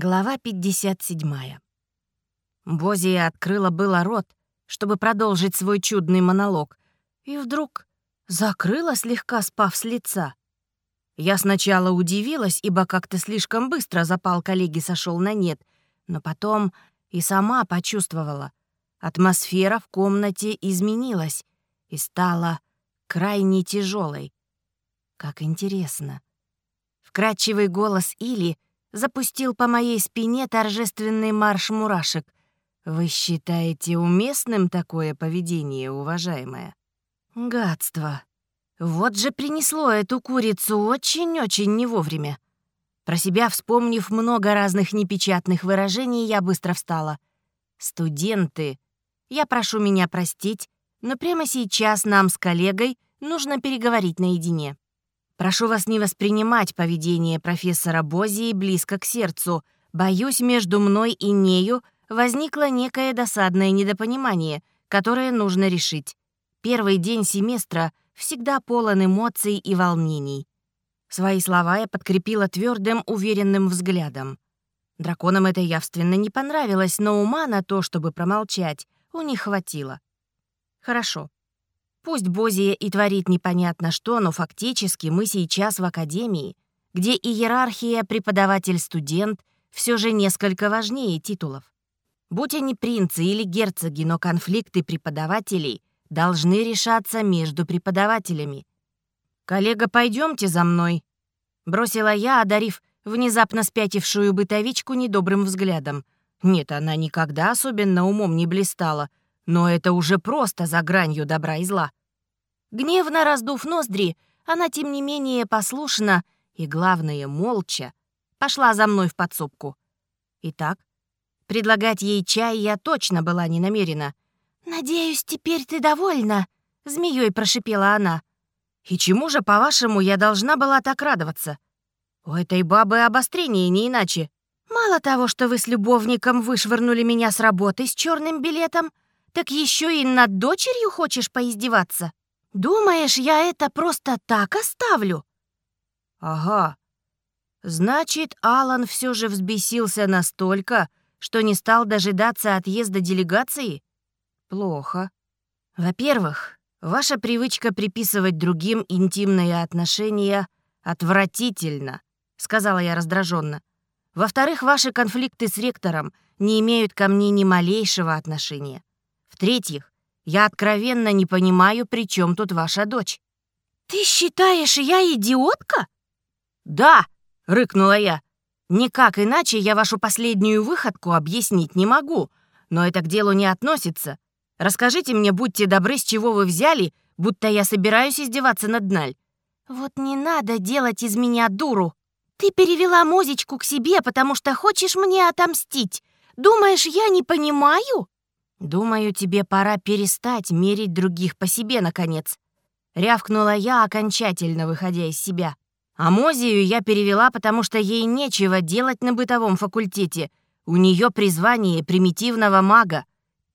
Глава 57. Бозия открыла было рот, чтобы продолжить свой чудный монолог, и вдруг закрыла, слегка спав с лица. Я сначала удивилась, ибо как-то слишком быстро запал коллеги сошел на нет, но потом и сама почувствовала. Атмосфера в комнате изменилась и стала крайне тяжелой. Как интересно. Вкрадчивый голос Или — запустил по моей спине торжественный марш мурашек. «Вы считаете уместным такое поведение, уважаемая?» «Гадство. Вот же принесло эту курицу очень-очень не вовремя». Про себя вспомнив много разных непечатных выражений, я быстро встала. «Студенты, я прошу меня простить, но прямо сейчас нам с коллегой нужно переговорить наедине». Прошу вас не воспринимать поведение профессора Бозии близко к сердцу. Боюсь, между мной и нею возникло некое досадное недопонимание, которое нужно решить. Первый день семестра всегда полон эмоций и волнений. Свои слова я подкрепила твердым, уверенным взглядом. Драконам это явственно не понравилось, но ума на то, чтобы промолчать, у них хватило. Хорошо. Пусть Бозия и творит непонятно что, но фактически мы сейчас в академии, где иерархия преподаватель-студент все же несколько важнее титулов. Будь они принцы или герцоги, но конфликты преподавателей должны решаться между преподавателями. «Коллега, пойдемте за мной», — бросила я, одарив внезапно спятившую бытовичку недобрым взглядом. Нет, она никогда особенно умом не блистала, но это уже просто за гранью добра и зла. Гневно раздув ноздри, она, тем не менее, послушно и, главное, молча пошла за мной в подсобку. Итак, предлагать ей чай я точно была не намерена. «Надеюсь, теперь ты довольна?» — змеей прошипела она. «И чему же, по-вашему, я должна была так радоваться? У этой бабы обострение не иначе. Мало того, что вы с любовником вышвырнули меня с работы с черным билетом, так еще и над дочерью хочешь поиздеваться?» Думаешь, я это просто так оставлю? Ага. Значит, Алан все же взбесился настолько, что не стал дожидаться отъезда делегации? Плохо. Во-первых, ваша привычка приписывать другим интимные отношения отвратительно, сказала я раздраженно. Во-вторых, ваши конфликты с ректором не имеют ко мне ни малейшего отношения. В-третьих, я откровенно не понимаю, при чем тут ваша дочь». «Ты считаешь, я идиотка?» «Да», — рыкнула я. «Никак иначе я вашу последнюю выходку объяснить не могу, но это к делу не относится. Расскажите мне, будьте добры, с чего вы взяли, будто я собираюсь издеваться над Наль». «Вот не надо делать из меня дуру. Ты перевела Мозечку к себе, потому что хочешь мне отомстить. Думаешь, я не понимаю?» «Думаю, тебе пора перестать мерить других по себе, наконец». Рявкнула я, окончательно выходя из себя. Амозию я перевела, потому что ей нечего делать на бытовом факультете. У нее призвание примитивного мага.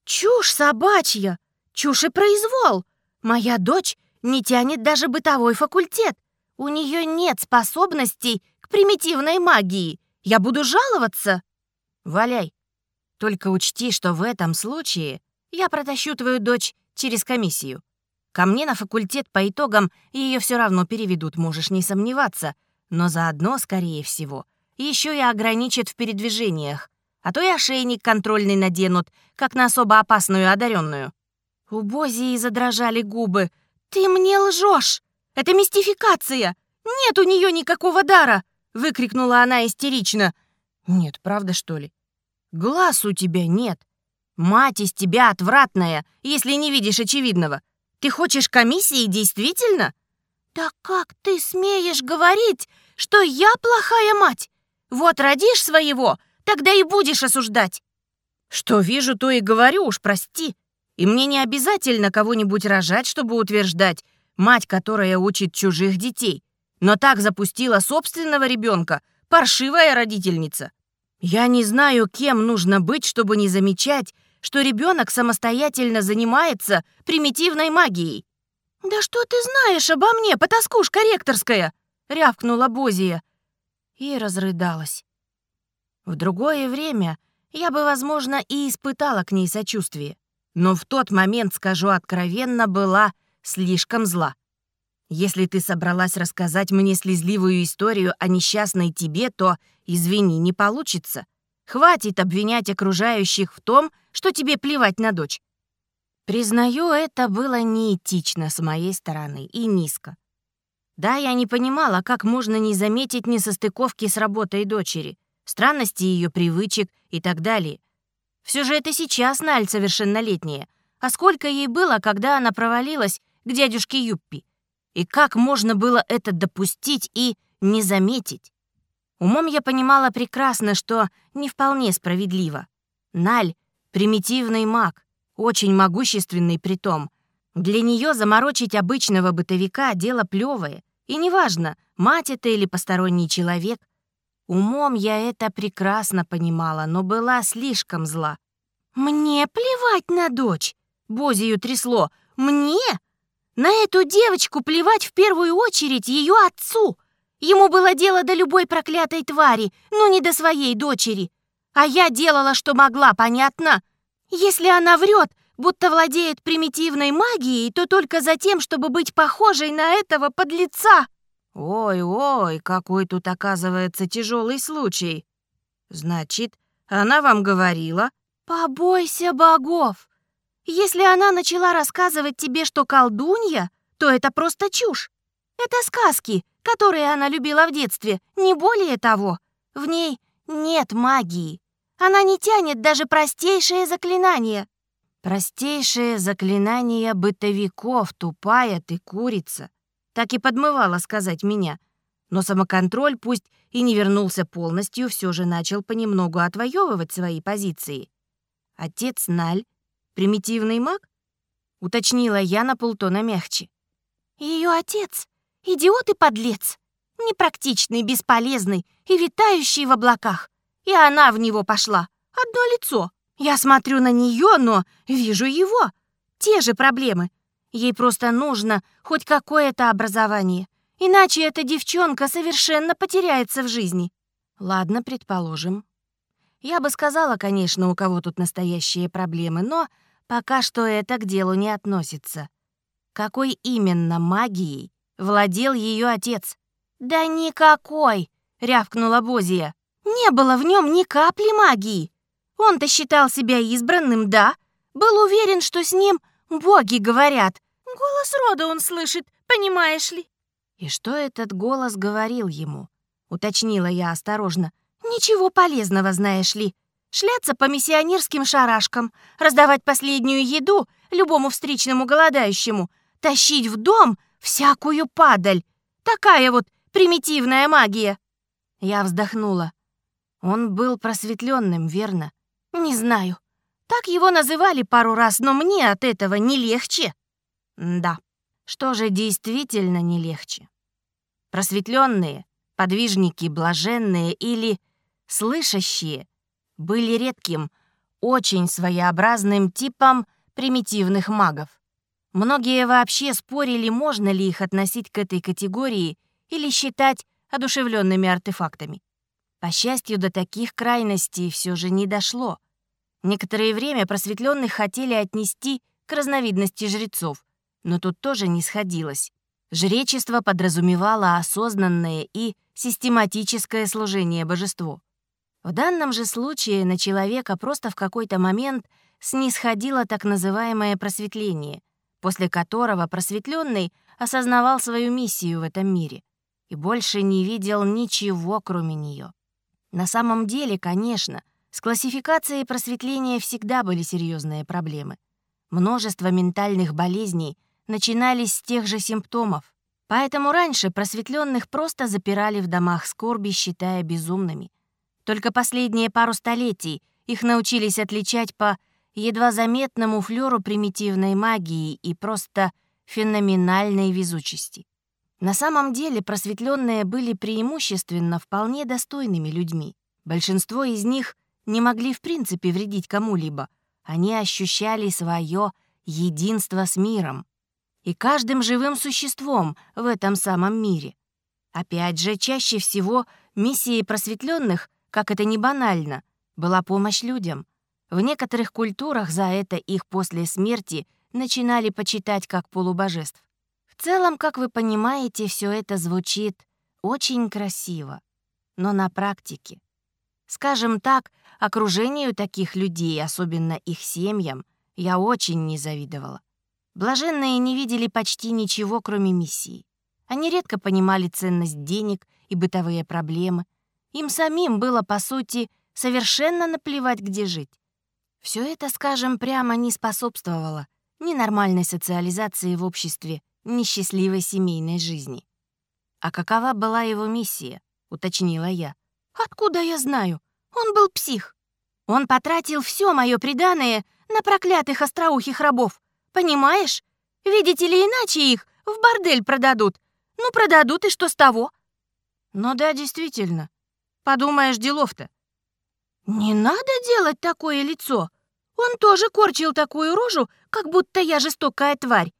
«Чушь собачья! Чушь и произвол! Моя дочь не тянет даже бытовой факультет. У нее нет способностей к примитивной магии. Я буду жаловаться!» «Валяй!» Только учти, что в этом случае я протащу твою дочь через комиссию. Ко мне на факультет по итогам ее все равно переведут, можешь не сомневаться. Но заодно, скорее всего, еще и ограничат в передвижениях. А то и ошейник контрольный наденут, как на особо опасную одаренную. У Бозии задрожали губы. «Ты мне лжешь! Это мистификация! Нет у нее никакого дара!» — выкрикнула она истерично. «Нет, правда, что ли? Глаз у тебя нет. Мать из тебя отвратная, если не видишь очевидного. Ты хочешь комиссии действительно? Да как ты смеешь говорить, что я плохая мать? Вот родишь своего, тогда и будешь осуждать. Что вижу, то и говорю, уж прости. И мне не обязательно кого-нибудь рожать, чтобы утверждать, мать, которая учит чужих детей. Но так запустила собственного ребенка, паршивая родительница. Я не знаю, кем нужно быть, чтобы не замечать, что ребенок самостоятельно занимается примитивной магией. «Да что ты знаешь обо мне, потаскушка ректорская?» — рявкнула Бозия и разрыдалась. В другое время я бы, возможно, и испытала к ней сочувствие, но в тот момент, скажу откровенно, была слишком зла. Если ты собралась рассказать мне слезливую историю о несчастной тебе, то, извини, не получится. Хватит обвинять окружающих в том, что тебе плевать на дочь. Признаю, это было неэтично с моей стороны и низко. Да, я не понимала, как можно не заметить несостыковки с работой дочери, странности ее привычек и так далее. Все же это сейчас Наль совершеннолетняя. А сколько ей было, когда она провалилась к дядюшке Юппи? И как можно было это допустить и не заметить? Умом я понимала прекрасно, что не вполне справедливо. Наль — примитивный маг, очень могущественный притом. Для нее заморочить обычного бытовика — дело плевое. И неважно, мать это или посторонний человек. Умом я это прекрасно понимала, но была слишком зла. «Мне плевать на дочь!» — Бозию трясло. «Мне? На эту девочку плевать в первую очередь ее отцу! Ему было дело до любой проклятой твари, но не до своей дочери. А я делала, что могла, понятно? Если она врет, будто владеет примитивной магией, то только за тем, чтобы быть похожей на этого подлеца. Ой-ой, какой тут оказывается тяжелый случай. Значит, она вам говорила? Побойся богов. Если она начала рассказывать тебе, что колдунья, то это просто чушь. Это сказки, которые она любила в детстве, не более того. В ней нет магии. Она не тянет даже простейшее заклинание. Простейшее заклинание бытовиков, тупая ты курица. Так и подмывала сказать меня. Но самоконтроль, пусть и не вернулся полностью, все же начал понемногу отвоевывать свои позиции. Отец Наль — примитивный маг? Уточнила я на полтона мягче. Ее отец — идиот и подлец. Непрактичный, бесполезный и витающий в облаках. И она в него пошла. Одно лицо. Я смотрю на нее, но вижу его. Те же проблемы. Ей просто нужно хоть какое-то образование. Иначе эта девчонка совершенно потеряется в жизни. Ладно, предположим. Я бы сказала, конечно, у кого тут настоящие проблемы, но пока что это к делу не относится. Какой именно магией владел ее отец? «Да никакой!» — рявкнула Бозия. «Не было в нем ни капли магии. Он-то считал себя избранным, да? Был уверен, что с ним боги говорят. Голос рода он слышит, понимаешь ли?» «И что этот голос говорил ему?» — уточнила я осторожно. «Ничего полезного, знаешь ли. Шляться по миссионерским шарашкам, раздавать последнюю еду любому встречному голодающему, тащить в дом всякую падаль. Такая вот примитивная магия». Я вздохнула. Он был просветленным, верно? Не знаю. Так его называли пару раз, но мне от этого не легче. Да, что же действительно не легче? Просветленные, подвижники, блаженные или слышащие были редким, очень своеобразным типом примитивных магов. Многие вообще спорили, можно ли их относить к этой категории или считать одушевленными артефактами. По счастью, до таких крайностей все же не дошло. Некоторое время просветленных хотели отнести к разновидности жрецов, но тут тоже не сходилось. Жречество подразумевало осознанное и систематическое служение божеству. В данном же случае на человека просто в какой-то момент снисходило так называемое просветление, после которого просветленный осознавал свою миссию в этом мире и больше не видел ничего, кроме нее. На самом деле, конечно, с классификацией просветления всегда были серьезные проблемы. Множество ментальных болезней начинались с тех же симптомов, поэтому раньше просветленных просто запирали в домах скорби, считая безумными. Только последние пару столетий их научились отличать по едва заметному флёру примитивной магии и просто феноменальной везучести. На самом деле просветленные были преимущественно вполне достойными людьми. Большинство из них не могли в принципе вредить кому-либо. Они ощущали свое единство с миром и каждым живым существом в этом самом мире. Опять же, чаще всего миссией просветленных как это не банально, была помощь людям. В некоторых культурах за это их после смерти начинали почитать как полубожеств. В целом, как вы понимаете, все это звучит очень красиво. Но на практике, скажем так, окружению таких людей, особенно их семьям, я очень не завидовала. Блаженные не видели почти ничего, кроме миссии. Они редко понимали ценность денег и бытовые проблемы. Им самим было, по сути, совершенно наплевать, где жить. Все это, скажем прямо, не способствовало ни нормальной социализации в обществе, ни счастливой семейной жизни. «А какова была его миссия?» — уточнила я. «Откуда я знаю? Он был псих. Он потратил все мое преданное на проклятых остроухих рабов. Понимаешь? Видите ли, иначе их в бордель продадут. Ну, продадут, и что с того?» «Ну да, действительно. Подумаешь, делов-то». «Не надо делать такое лицо. Он тоже корчил такую рожу, как будто я жестокая тварь.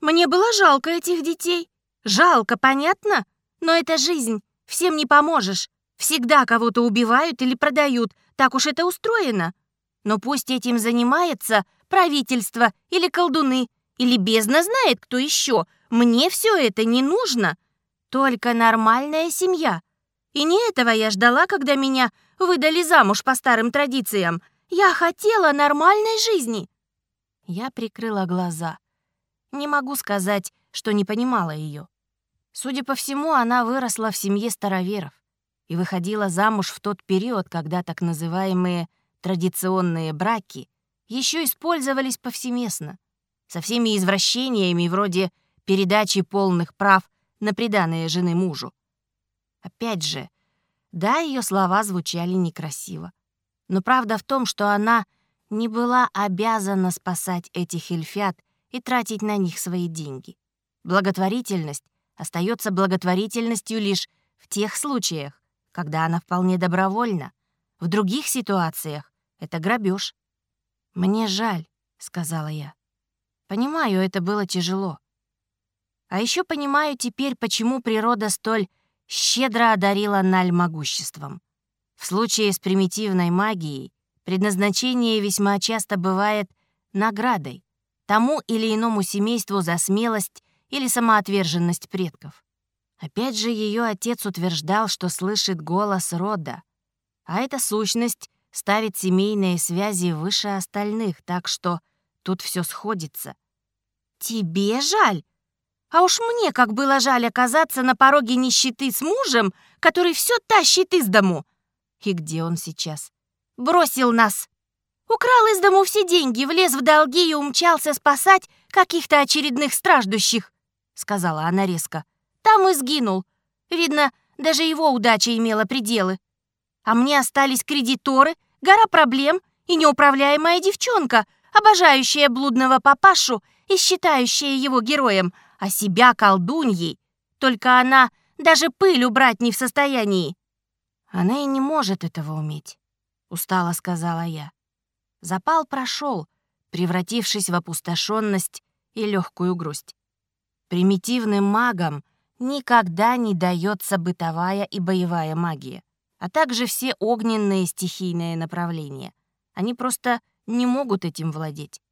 Мне было жалко этих детей. Жалко, понятно? Но это жизнь, всем не поможешь. Всегда кого-то убивают или продают, так уж это устроено. Но пусть этим занимается правительство или колдуны, или бездна знает кто еще. Мне все это не нужно. Только нормальная семья. И не этого я ждала, когда меня выдали замуж по старым традициям. Я хотела нормальной жизни. Я прикрыла глаза. Не могу сказать, что не понимала ее. Судя по всему, она выросла в семье староверов и выходила замуж в тот период, когда так называемые традиционные браки еще использовались повсеместно, со всеми извращениями вроде передачи полных прав на приданное жены мужу. Опять же, да, ее слова звучали некрасиво. Но правда в том, что она не была обязана спасать этих эльфят и тратить на них свои деньги. Благотворительность остается благотворительностью лишь в тех случаях, когда она вполне добровольна. В других ситуациях это грабеж. «Мне жаль», — сказала я. «Понимаю, это было тяжело. А еще понимаю теперь, почему природа столь щедро одарила Наль могуществом. В случае с примитивной магией предназначение весьма часто бывает наградой тому или иному семейству за смелость или самоотверженность предков. Опять же, ее отец утверждал, что слышит голос рода, а эта сущность ставит семейные связи выше остальных, так что тут все сходится. «Тебе жаль? А уж мне как было жаль оказаться на пороге нищеты с мужем, который все тащит из дому. И где он сейчас? Бросил нас. Украл из дому все деньги, влез в долги и умчался спасать каких-то очередных страждущих», — сказала она резко. «Там и сгинул. Видно, даже его удача имела пределы. А мне остались кредиторы, гора проблем и неуправляемая девчонка, обожающая блудного папашу и считающая его героем, а себя колдуньей. Только она даже пыль убрать не в состоянии. Она и не может этого уметь, устало сказала я. Запал прошел, превратившись в опустошенность и легкую грусть. Примитивным магам никогда не дается бытовая и боевая магия а также все огненные стихийные направления. Они просто не могут этим владеть.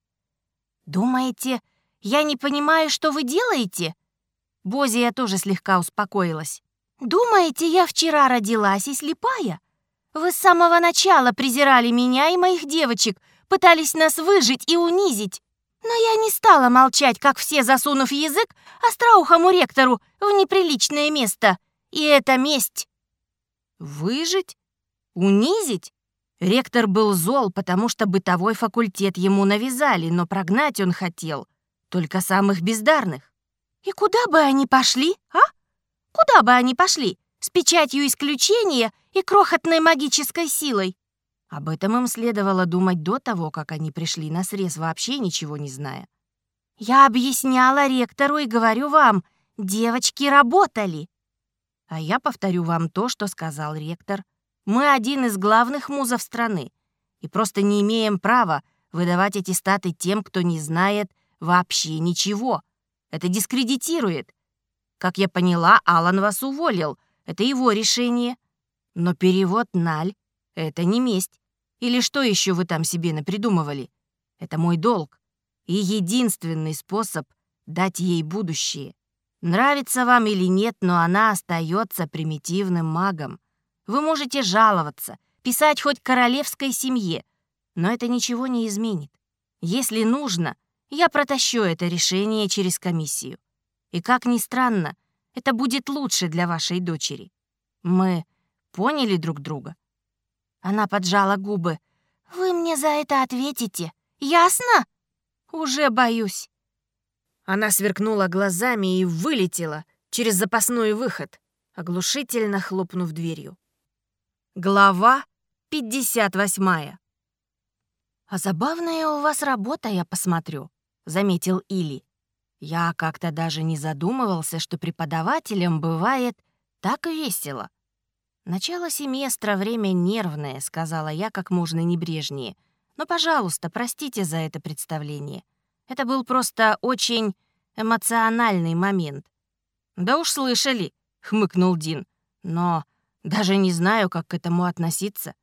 «Думаете, я не понимаю, что вы делаете?» Бозия тоже слегка успокоилась. «Думаете, я вчера родилась и слепая? Вы с самого начала презирали меня и моих девочек, пытались нас выжить и унизить. Но я не стала молчать, как все, засунув язык остроухому ректору в неприличное место. И это месть. Выжить? Унизить? Ректор был зол, потому что бытовой факультет ему навязали, но прогнать он хотел только самых бездарных. И куда бы они пошли, а? Куда бы они пошли? С печатью исключения и крохотной магической силой. Об этом им следовало думать до того, как они пришли на срез, вообще ничего не зная. Я объясняла ректору и говорю вам, девочки работали. А я повторю вам то, что сказал ректор. Мы один из главных музов страны и просто не имеем права выдавать эти статы тем, кто не знает вообще ничего. Это дискредитирует. Как я поняла, Алан вас уволил. Это его решение. Но перевод Наль Это не месть. Или что еще вы там себе напридумывали? Это мой долг. И единственный способ дать ей будущее. Нравится вам или нет, но она остается примитивным магом. Вы можете жаловаться, писать хоть королевской семье, но это ничего не изменит. Если нужно, я протащу это решение через комиссию. И как ни странно, это будет лучше для вашей дочери. Мы поняли друг друга?» Она поджала губы. «Вы мне за это ответите, ясно?» «Уже боюсь». Она сверкнула глазами и вылетела через запасной выход, оглушительно хлопнув дверью. Глава 58. «А забавная у вас работа, я посмотрю», — заметил Или. Я как-то даже не задумывался, что преподавателям бывает так весело. «Начало семестра — время нервное», — сказала я как можно небрежнее. «Но, пожалуйста, простите за это представление. Это был просто очень эмоциональный момент». «Да уж слышали», — хмыкнул Дин. «Но даже не знаю, как к этому относиться».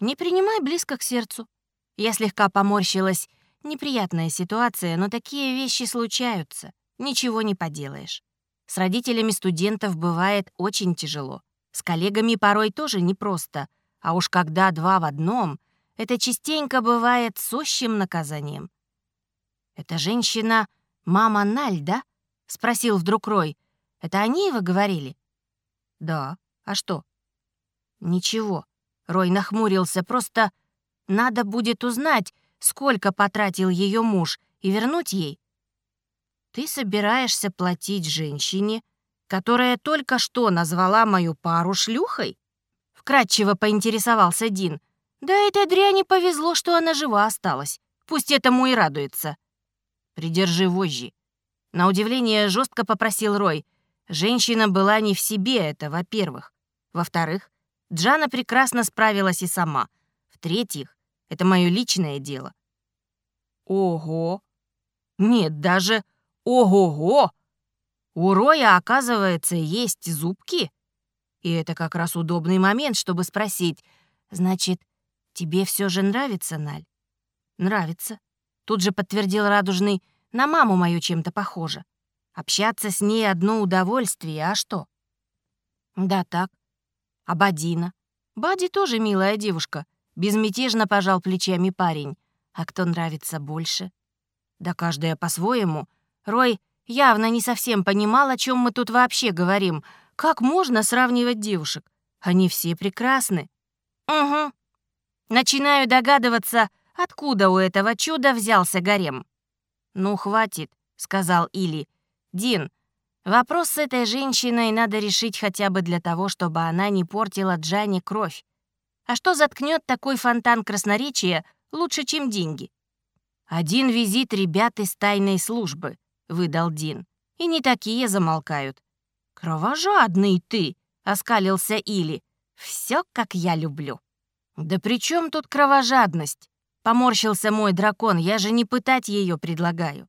«Не принимай близко к сердцу». Я слегка поморщилась Неприятная ситуация, но такие вещи случаются. Ничего не поделаешь. С родителями студентов бывает очень тяжело. С коллегами порой тоже непросто. А уж когда два в одном, это частенько бывает сущим наказанием. «Эта женщина — мама Наль, да?» — спросил вдруг Рой. «Это о ней вы говорили?» «Да. А что?» «Ничего». Рой нахмурился. «Просто надо будет узнать, сколько потратил ее муж, и вернуть ей. Ты собираешься платить женщине, которая только что назвала мою пару шлюхой? Вкратчиво поинтересовался Дин. Да этой дряни повезло, что она жива осталась. Пусть этому и радуется. Придержи вожжи. На удивление жестко попросил Рой. Женщина была не в себе, это во-первых. Во-вторых, Джана прекрасно справилась и сама. В-третьих, это мое личное дело. Ого! Нет, даже ого-го! У Роя, оказывается, есть зубки. И это как раз удобный момент, чтобы спросить, значит, тебе все же нравится, Наль? Нравится. Тут же подтвердил Радужный, на маму мою чем-то похоже. Общаться с ней одно удовольствие, а что? Да так. А Бадина? Бади тоже милая девушка, Безмятежно пожал плечами парень. А кто нравится больше? Да каждая по-своему. Рой явно не совсем понимал, о чем мы тут вообще говорим. Как можно сравнивать девушек? Они все прекрасны. Угу. Начинаю догадываться, откуда у этого чуда взялся гарем. «Ну, хватит», — сказал Или. «Дин, вопрос с этой женщиной надо решить хотя бы для того, чтобы она не портила Джане кровь. А что заткнет такой фонтан красноречия лучше, чем деньги? «Один визит ребят из тайной службы», — выдал Дин. «И не такие замолкают». «Кровожадный ты», — оскалился Или. «Все, как я люблю». «Да при чем тут кровожадность?» — поморщился мой дракон. «Я же не пытать ее предлагаю».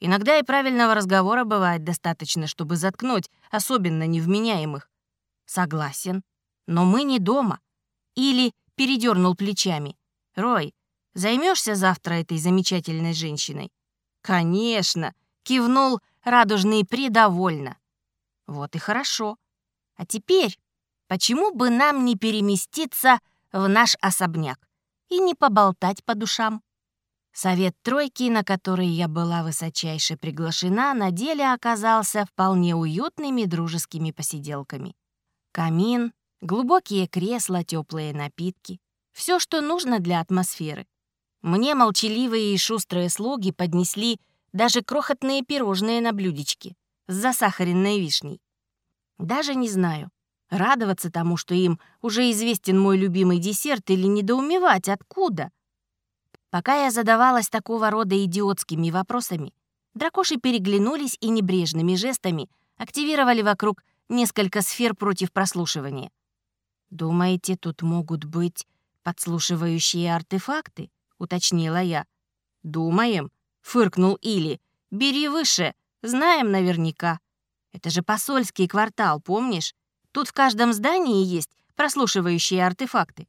Иногда и правильного разговора бывает достаточно, чтобы заткнуть особенно невменяемых. Согласен. Но мы не дома. Или передернул плечами. «Рой, займешься завтра этой замечательной женщиной?» «Конечно!» — кивнул радужный придовольно. «Вот и хорошо. А теперь, почему бы нам не переместиться в наш особняк и не поболтать по душам?» Совет тройки, на который я была высочайше приглашена, на деле оказался вполне уютными дружескими посиделками. Камин, Глубокие кресла, теплые напитки. Все, что нужно для атмосферы. Мне молчаливые и шустрые слуги поднесли даже крохотные пирожные на блюдечке с засахаренной вишней. Даже не знаю, радоваться тому, что им уже известен мой любимый десерт, или недоумевать, откуда. Пока я задавалась такого рода идиотскими вопросами, дракоши переглянулись и небрежными жестами активировали вокруг несколько сфер против прослушивания. «Думаете, тут могут быть подслушивающие артефакты?» — уточнила я. «Думаем», — фыркнул Или. «Бери выше, знаем наверняка. Это же посольский квартал, помнишь? Тут в каждом здании есть прослушивающие артефакты.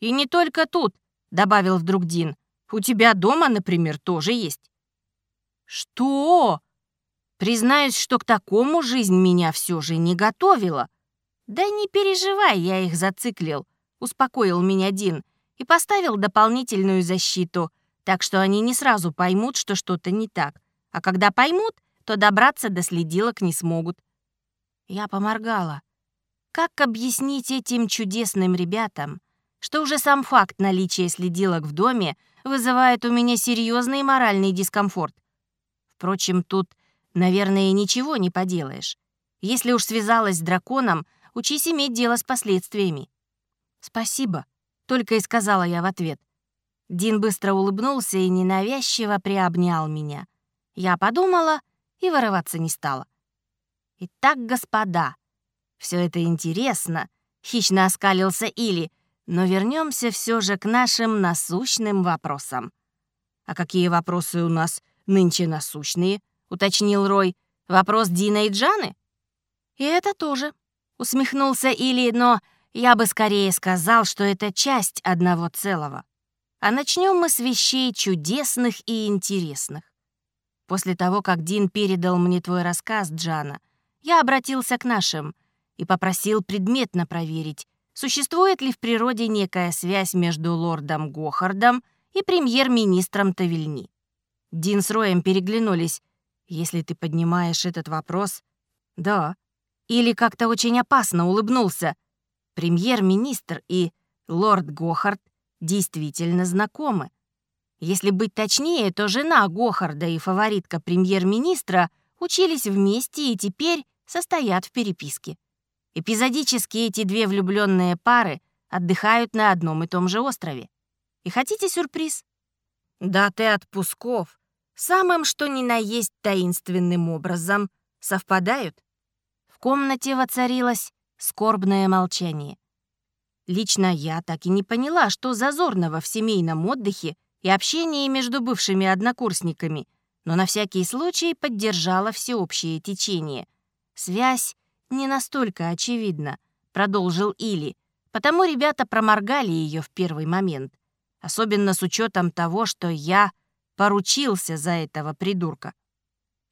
«И не только тут», — добавил вдруг Дин. «У тебя дома, например, тоже есть». «Что?» Признаюсь, что к такому жизнь меня все же не готовила. «Да не переживай, я их зациклил», — успокоил меня Дин и поставил дополнительную защиту, так что они не сразу поймут, что что-то не так. А когда поймут, то добраться до следилок не смогут. Я поморгала. Как объяснить этим чудесным ребятам, что уже сам факт наличия следилок в доме вызывает у меня серьезный моральный дискомфорт? Впрочем, тут, наверное, ничего не поделаешь. Если уж связалась с драконом, учись иметь дело с последствиями. «Спасибо», — только и сказала я в ответ. Дин быстро улыбнулся и ненавязчиво приобнял меня. Я подумала и вырываться не стала. «Итак, господа, все это интересно», — хищно оскалился Или, «но вернемся все же к нашим насущным вопросам». «А какие вопросы у нас нынче насущные?» — уточнил Рой. «Вопрос Дина и Джаны?» «И это тоже», — усмехнулся Или, «но я бы скорее сказал, что это часть одного целого. А начнем мы с вещей чудесных и интересных. После того, как Дин передал мне твой рассказ, Джана, я обратился к нашим и попросил предметно проверить, существует ли в природе некая связь между лордом Гохардом и премьер-министром Тавильни. Дин с Роем переглянулись. «Если ты поднимаешь этот вопрос...» «Да». Или как-то очень опасно улыбнулся. Премьер-министр и лорд Гохард действительно знакомы. Если быть точнее, то жена Гохарда и фаворитка премьер-министра учились вместе и теперь состоят в переписке. Эпизодически эти две влюбленные пары отдыхают на одном и том же острове. И хотите сюрприз? Даты отпусков самым что ни на есть таинственным образом совпадают. Комнате воцарилось скорбное молчание. Лично я так и не поняла, что зазорного в семейном отдыхе и общении между бывшими однокурсниками, но на всякий случай поддержала всеобщее течение. Связь не настолько очевидна, продолжил Или, потому ребята проморгали ее в первый момент, особенно с учетом того, что я поручился за этого придурка.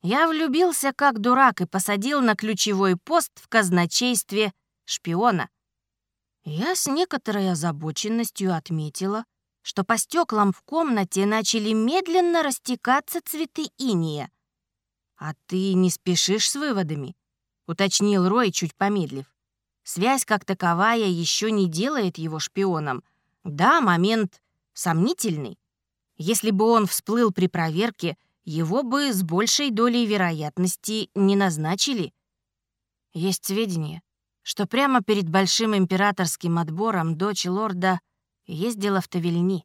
Я влюбился как дурак и посадил на ключевой пост в казначействе шпиона. Я с некоторой озабоченностью отметила, что по стеклам в комнате начали медленно растекаться цветы иния. «А ты не спешишь с выводами?» — уточнил Рой, чуть помедлив. Связь как таковая еще не делает его шпионом. Да, момент сомнительный. Если бы он всплыл при проверке, его бы с большей долей вероятности не назначили. Есть сведения, что прямо перед большим императорским отбором дочь лорда ездила в Тавельни.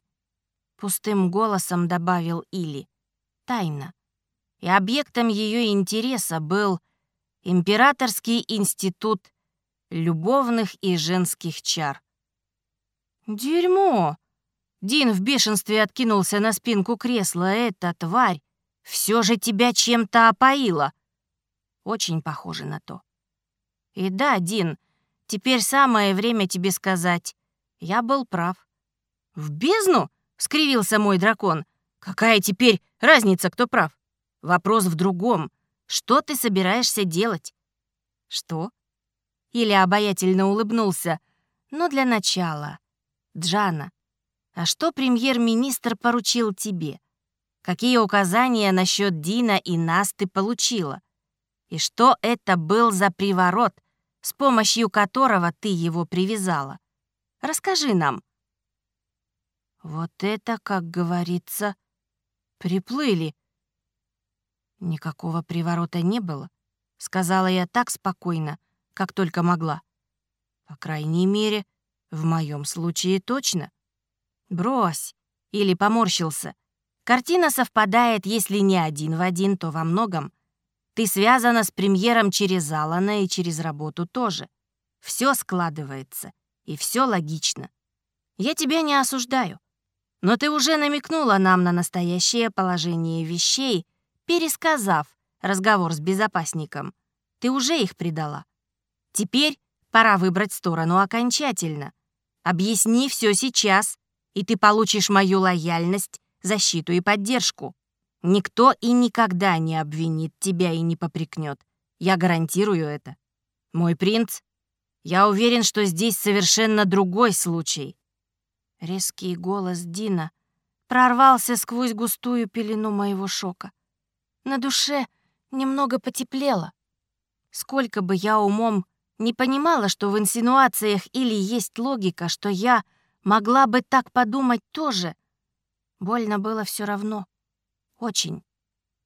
Пустым голосом добавил Или. Тайна. И объектом ее интереса был Императорский институт любовных и женских чар. «Дерьмо!» Дин в бешенстве откинулся на спинку кресла. «Эта тварь все же тебя чем-то опоила!» Очень похоже на то. «И да, Дин, теперь самое время тебе сказать. Я был прав. «В бездну?» — скривился мой дракон. «Какая теперь разница, кто прав? Вопрос в другом. Что ты собираешься делать?» «Что?» Или обаятельно улыбнулся. «Но для начала. Джана, а что премьер-министр поручил тебе? Какие указания насчет Дина и нас ты получила? И что это был за приворот, с помощью которого ты его привязала? Расскажи нам». Вот это, как говорится, приплыли. Никакого приворота не было, сказала я так спокойно, как только могла. По крайней мере, в моем случае точно. Брось, или поморщился. Картина совпадает, если не один в один, то во многом. Ты связана с премьером через Алана и через работу тоже. Все складывается, и все логично. Я тебя не осуждаю. Но ты уже намекнула нам на настоящее положение вещей, пересказав разговор с безопасником. Ты уже их предала. Теперь пора выбрать сторону окончательно. Объясни все сейчас, и ты получишь мою лояльность, защиту и поддержку. Никто и никогда не обвинит тебя и не попрекнет. Я гарантирую это. Мой принц, я уверен, что здесь совершенно другой случай. Резкий голос Дина прорвался сквозь густую пелену моего шока. На душе немного потеплело. Сколько бы я умом не понимала, что в инсинуациях или есть логика, что я могла бы так подумать тоже, больно было все равно. Очень.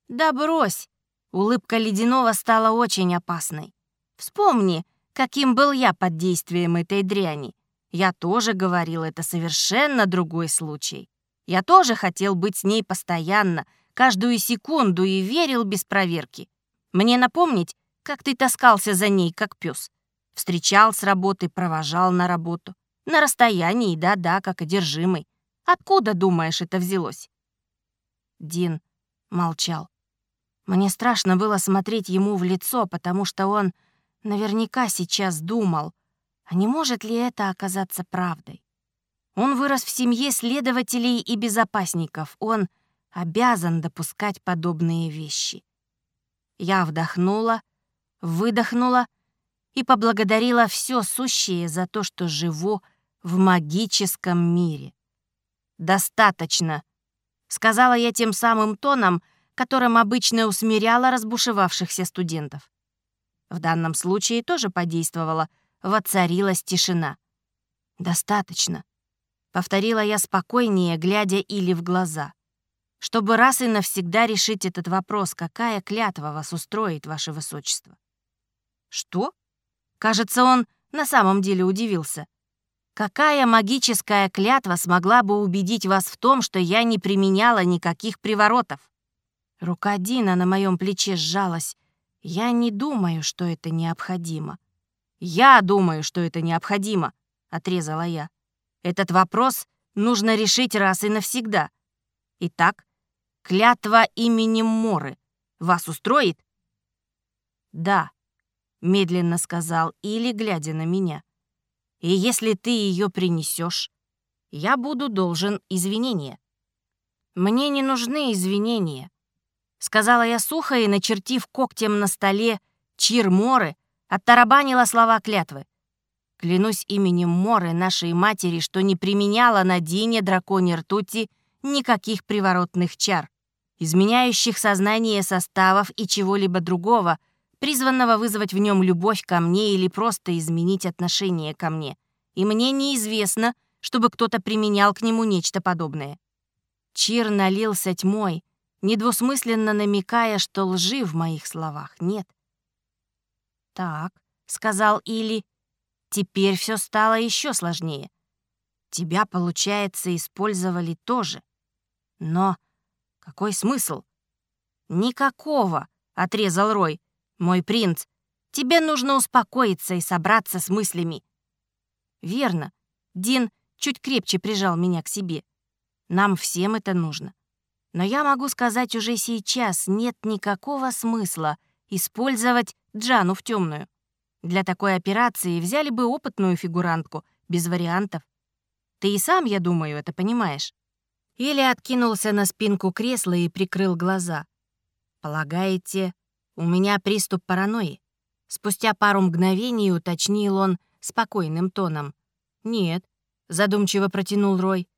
Да брось! Улыбка Ледяного стала очень опасной. Вспомни, каким был я под действием этой дряни. Я тоже говорил, это совершенно другой случай. Я тоже хотел быть с ней постоянно, каждую секунду и верил без проверки. Мне напомнить, как ты таскался за ней, как пес. Встречал с работы, провожал на работу. На расстоянии, да-да, как одержимый. Откуда, думаешь, это взялось?» Дин молчал. Мне страшно было смотреть ему в лицо, потому что он наверняка сейчас думал, а не может ли это оказаться правдой? Он вырос в семье следователей и безопасников. Он обязан допускать подобные вещи. Я вдохнула, выдохнула и поблагодарила все сущее за то, что живу в магическом мире. «Достаточно», — сказала я тем самым тоном, которым обычно усмиряла разбушевавшихся студентов. В данном случае тоже подействовала, воцарилась тишина. «Достаточно», — повторила я спокойнее, глядя Или в глаза чтобы раз и навсегда решить этот вопрос, какая клятва вас устроит, ваше высочество. Что? Кажется, он на самом деле удивился. Какая магическая клятва смогла бы убедить вас в том, что я не применяла никаких приворотов? Рука Дина на моем плече сжалась. Я не думаю, что это необходимо. Я думаю, что это необходимо, отрезала я. Этот вопрос нужно решить раз и навсегда. Итак, клятва именем Моры вас устроит? Да, медленно сказал Или, глядя на меня. И если ты ее принесешь, я буду должен извинения. Мне не нужны извинения, сказала я сухо и, начертив когтем на столе чир Моры, оттарабанила слова клятвы. Клянусь именем Моры, нашей матери, что не применяла на Дине драконе ртути никаких приворотных чар, изменяющих сознание составов и чего-либо другого, призванного вызвать в нем любовь ко мне или просто изменить отношение ко мне. И мне неизвестно, чтобы кто-то применял к нему нечто подобное. Чир налился тьмой, недвусмысленно намекая, что лжи в моих словах нет. «Так», — сказал Или, — «теперь все стало еще сложнее. Тебя, получается, использовали тоже. Но какой смысл?» «Никакого», — отрезал Рой. «Мой принц, тебе нужно успокоиться и собраться с мыслями». «Верно». Дин чуть крепче прижал меня к себе. «Нам всем это нужно. Но я могу сказать уже сейчас, нет никакого смысла использовать Джану в темную. Для такой операции взяли бы опытную фигурантку, без вариантов. Ты и сам, я думаю, это понимаешь. Или откинулся на спинку кресла и прикрыл глаза. Полагаете, у меня приступ паранойи? Спустя пару мгновений уточнил он спокойным тоном. «Нет», — задумчиво протянул Рой.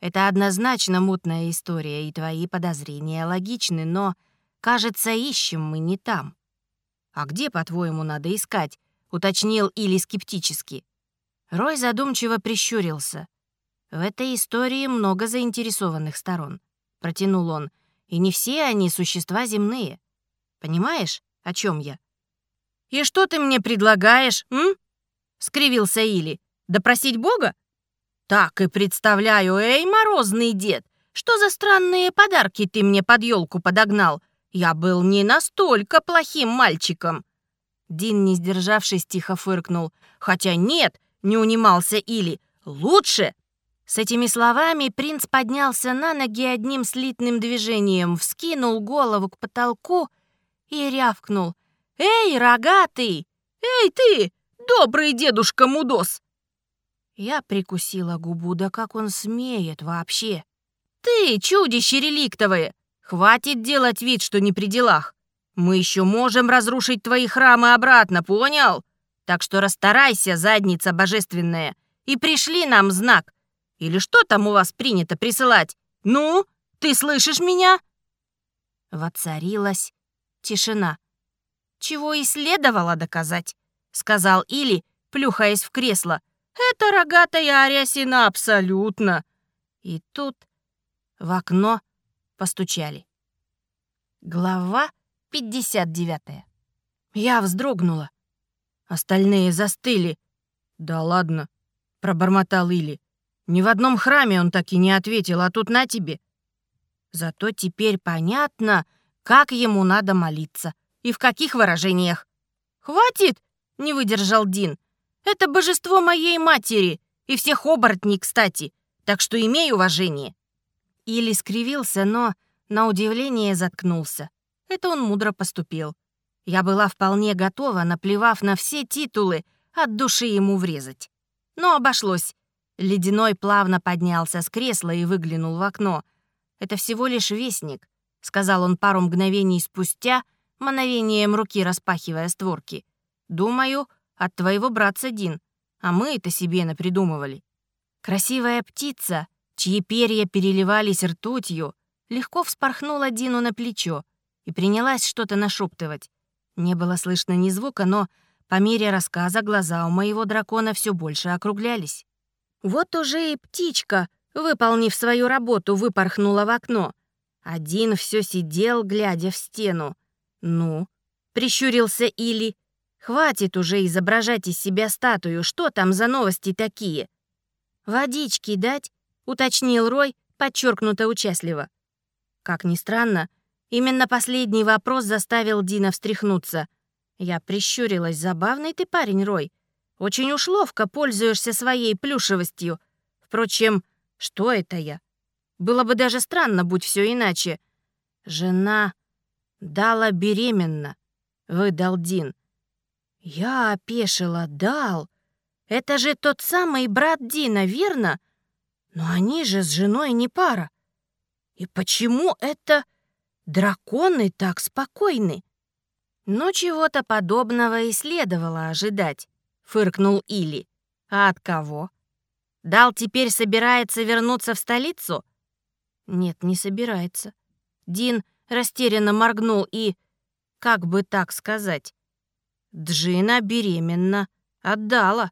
«Это однозначно мутная история, и твои подозрения логичны, но, кажется, ищем мы не там». «А где, по-твоему, надо искать?» — уточнил Или скептически. Рой задумчиво прищурился. «В этой истории много заинтересованных сторон», — протянул он, «и не все они существа земные. Понимаешь, о чем я?» «И что ты мне предлагаешь, м?» — скривился Или. «Допросить Бога?» «Так и представляю, эй, морозный дед, что за странные подарки ты мне под елку подогнал? Я был не настолько плохим мальчиком». Дин, не сдержавшись, тихо фыркнул. «Хотя нет», — не унимался Или, — «лучше». С этими словами принц поднялся на ноги одним слитным движением, вскинул голову к потолку и рявкнул. «Эй, рогатый! Эй, ты, добрый дедушка Мудос!» Я прикусила губу, да как он смеет вообще. «Ты, чудище реликтовое! Хватит делать вид, что не при делах. Мы еще можем разрушить твои храмы обратно, понял? Так что расстарайся, задница божественная, и пришли нам знак. Или что там у вас принято присылать? Ну, ты слышишь меня?» Воцарилась тишина. «Чего и следовало доказать», — сказал Или, плюхаясь в кресло. «Это рогатая арясина абсолютно». И тут в окно постучали. Глава 59. Я вздрогнула. Остальные застыли. «Да ладно», — пробормотал Или. «Ни в одном храме он так и не ответил, а тут на тебе». Зато теперь понятно, как ему надо молиться и в каких выражениях. «Хватит!» — не выдержал Дин. «Это божество моей матери и всех оборотней, кстати, так что имей уважение». Или скривился, но, на удивление, заткнулся. Это он мудро поступил. Я была вполне готова, наплевав на все титулы, от души ему врезать. Но обошлось. Ледяной плавно поднялся с кресла и выглянул в окно. «Это всего лишь вестник», — сказал он пару мгновений спустя, мановением руки распахивая створки. «Думаю, от твоего братца Дин, а мы это себе напридумывали». Красивая птица, чьи перья переливались ртутью, легко вспорхнула Дину на плечо и принялась что-то нашептывать. Не было слышно ни звука, но по мере рассказа глаза у моего дракона все больше округлялись. Вот уже и птичка, выполнив свою работу, выпорхнула в окно. Один все сидел, глядя в стену. «Ну?» — прищурился Или. «Хватит уже изображать из себя статую, что там за новости такие?» «Водички дать?» — уточнил Рой, подчеркнуто участливо. Как ни странно, Именно последний вопрос заставил Дина встряхнуться. Я прищурилась. Забавный ты парень, Рой. Очень уж ловко пользуешься своей плюшевостью. Впрочем, что это я? Было бы даже странно, будь все иначе. Жена дала беременна, выдал Дин. Я опешила, дал. Это же тот самый брат Дина, верно? Но они же с женой не пара. И почему это... Драконы так спокойны. Но чего-то подобного и следовало ожидать, фыркнул Или. А от кого? Дал теперь собирается вернуться в столицу? Нет, не собирается. Дин растерянно моргнул и... Как бы так сказать? Джина беременна. Отдала.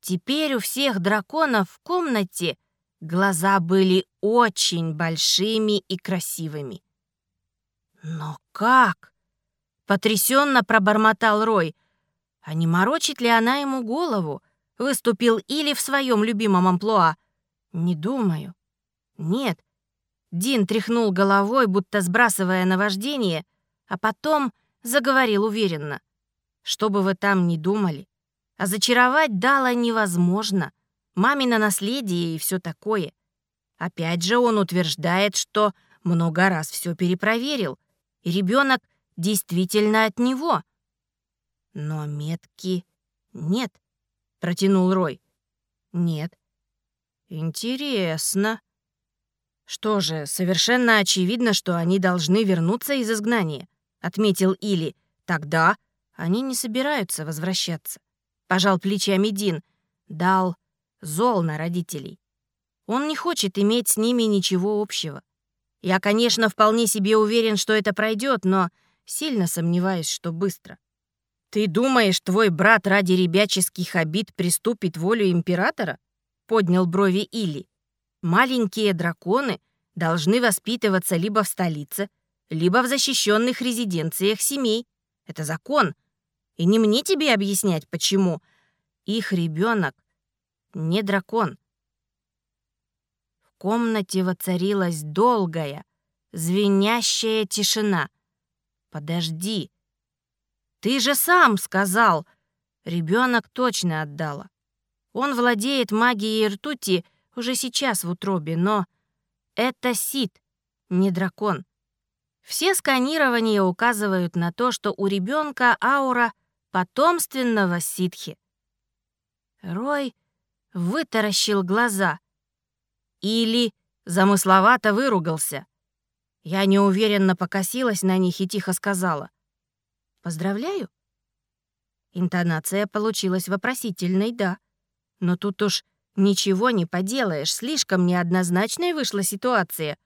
Теперь у всех драконов в комнате глаза были очень большими и красивыми. «Но как?» — потрясенно пробормотал Рой. «А не морочит ли она ему голову?» Выступил или в своем любимом амплуа. «Не думаю». «Нет». Дин тряхнул головой, будто сбрасывая наваждение, а потом заговорил уверенно. «Что бы вы там ни думали, а зачаровать Дала невозможно. Мамино наследие и все такое. Опять же он утверждает, что много раз все перепроверил, и ребенок действительно от него. Но метки нет, протянул Рой. Нет. Интересно. Что же, совершенно очевидно, что они должны вернуться из изгнания, отметил Или. Тогда они не собираются возвращаться. Пожал плечами Дин. Дал зол на родителей. Он не хочет иметь с ними ничего общего. Я, конечно, вполне себе уверен, что это пройдет, но сильно сомневаюсь, что быстро. Ты думаешь, твой брат ради ребяческих обид приступит волю императора? Поднял брови Или. Маленькие драконы должны воспитываться либо в столице, либо в защищенных резиденциях семей. Это закон. И не мне тебе объяснять, почему. Их ребенок не дракон комнате воцарилась долгая, звенящая тишина. «Подожди! Ты же сам сказал!» Ребенок точно отдала. Он владеет магией ртути уже сейчас в утробе, но это Сид, не дракон. Все сканирования указывают на то, что у ребенка аура потомственного ситхи. Рой вытаращил глаза. Или замысловато выругался. Я неуверенно покосилась на них и тихо сказала. «Поздравляю». Интонация получилась вопросительной, да. Но тут уж ничего не поделаешь, слишком неоднозначной вышла ситуация.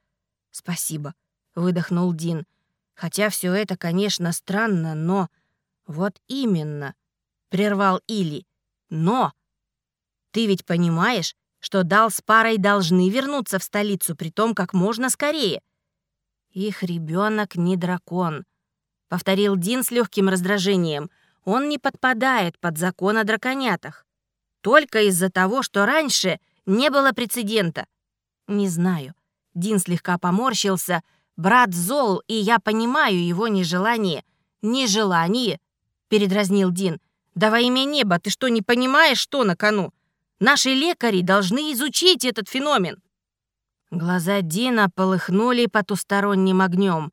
«Спасибо», — выдохнул Дин. «Хотя все это, конечно, странно, но...» «Вот именно», — прервал Или. «Но...» «Ты ведь понимаешь, что Дал с парой должны вернуться в столицу, при том как можно скорее?» «Их ребенок не дракон», — повторил Дин с легким раздражением. «Он не подпадает под закон о драконятах. Только из-за того, что раньше не было прецедента». «Не знаю». Дин слегка поморщился. «Брат зол, и я понимаю его нежелание». «Нежелание?» — передразнил Дин. «Да во имя неба, ты что, не понимаешь, что на кону? Наши лекари должны изучить этот феномен». Глаза Дина полыхнули потусторонним огнем.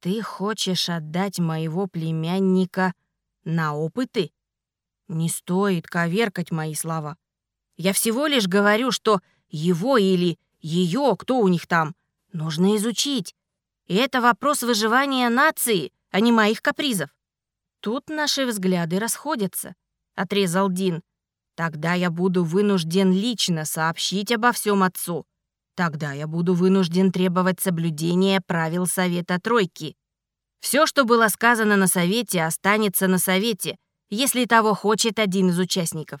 «Ты хочешь отдать моего племянника на опыты?» «Не стоит коверкать мои слова. Я всего лишь говорю, что его или ее, кто у них там, нужно изучить. И это вопрос выживания нации, а не моих капризов». «Тут наши взгляды расходятся», — отрезал Дин. «Тогда я буду вынужден лично сообщить обо всем отцу». Тогда я буду вынужден требовать соблюдения правил Совета Тройки. Все, что было сказано на Совете, останется на Совете, если того хочет один из участников.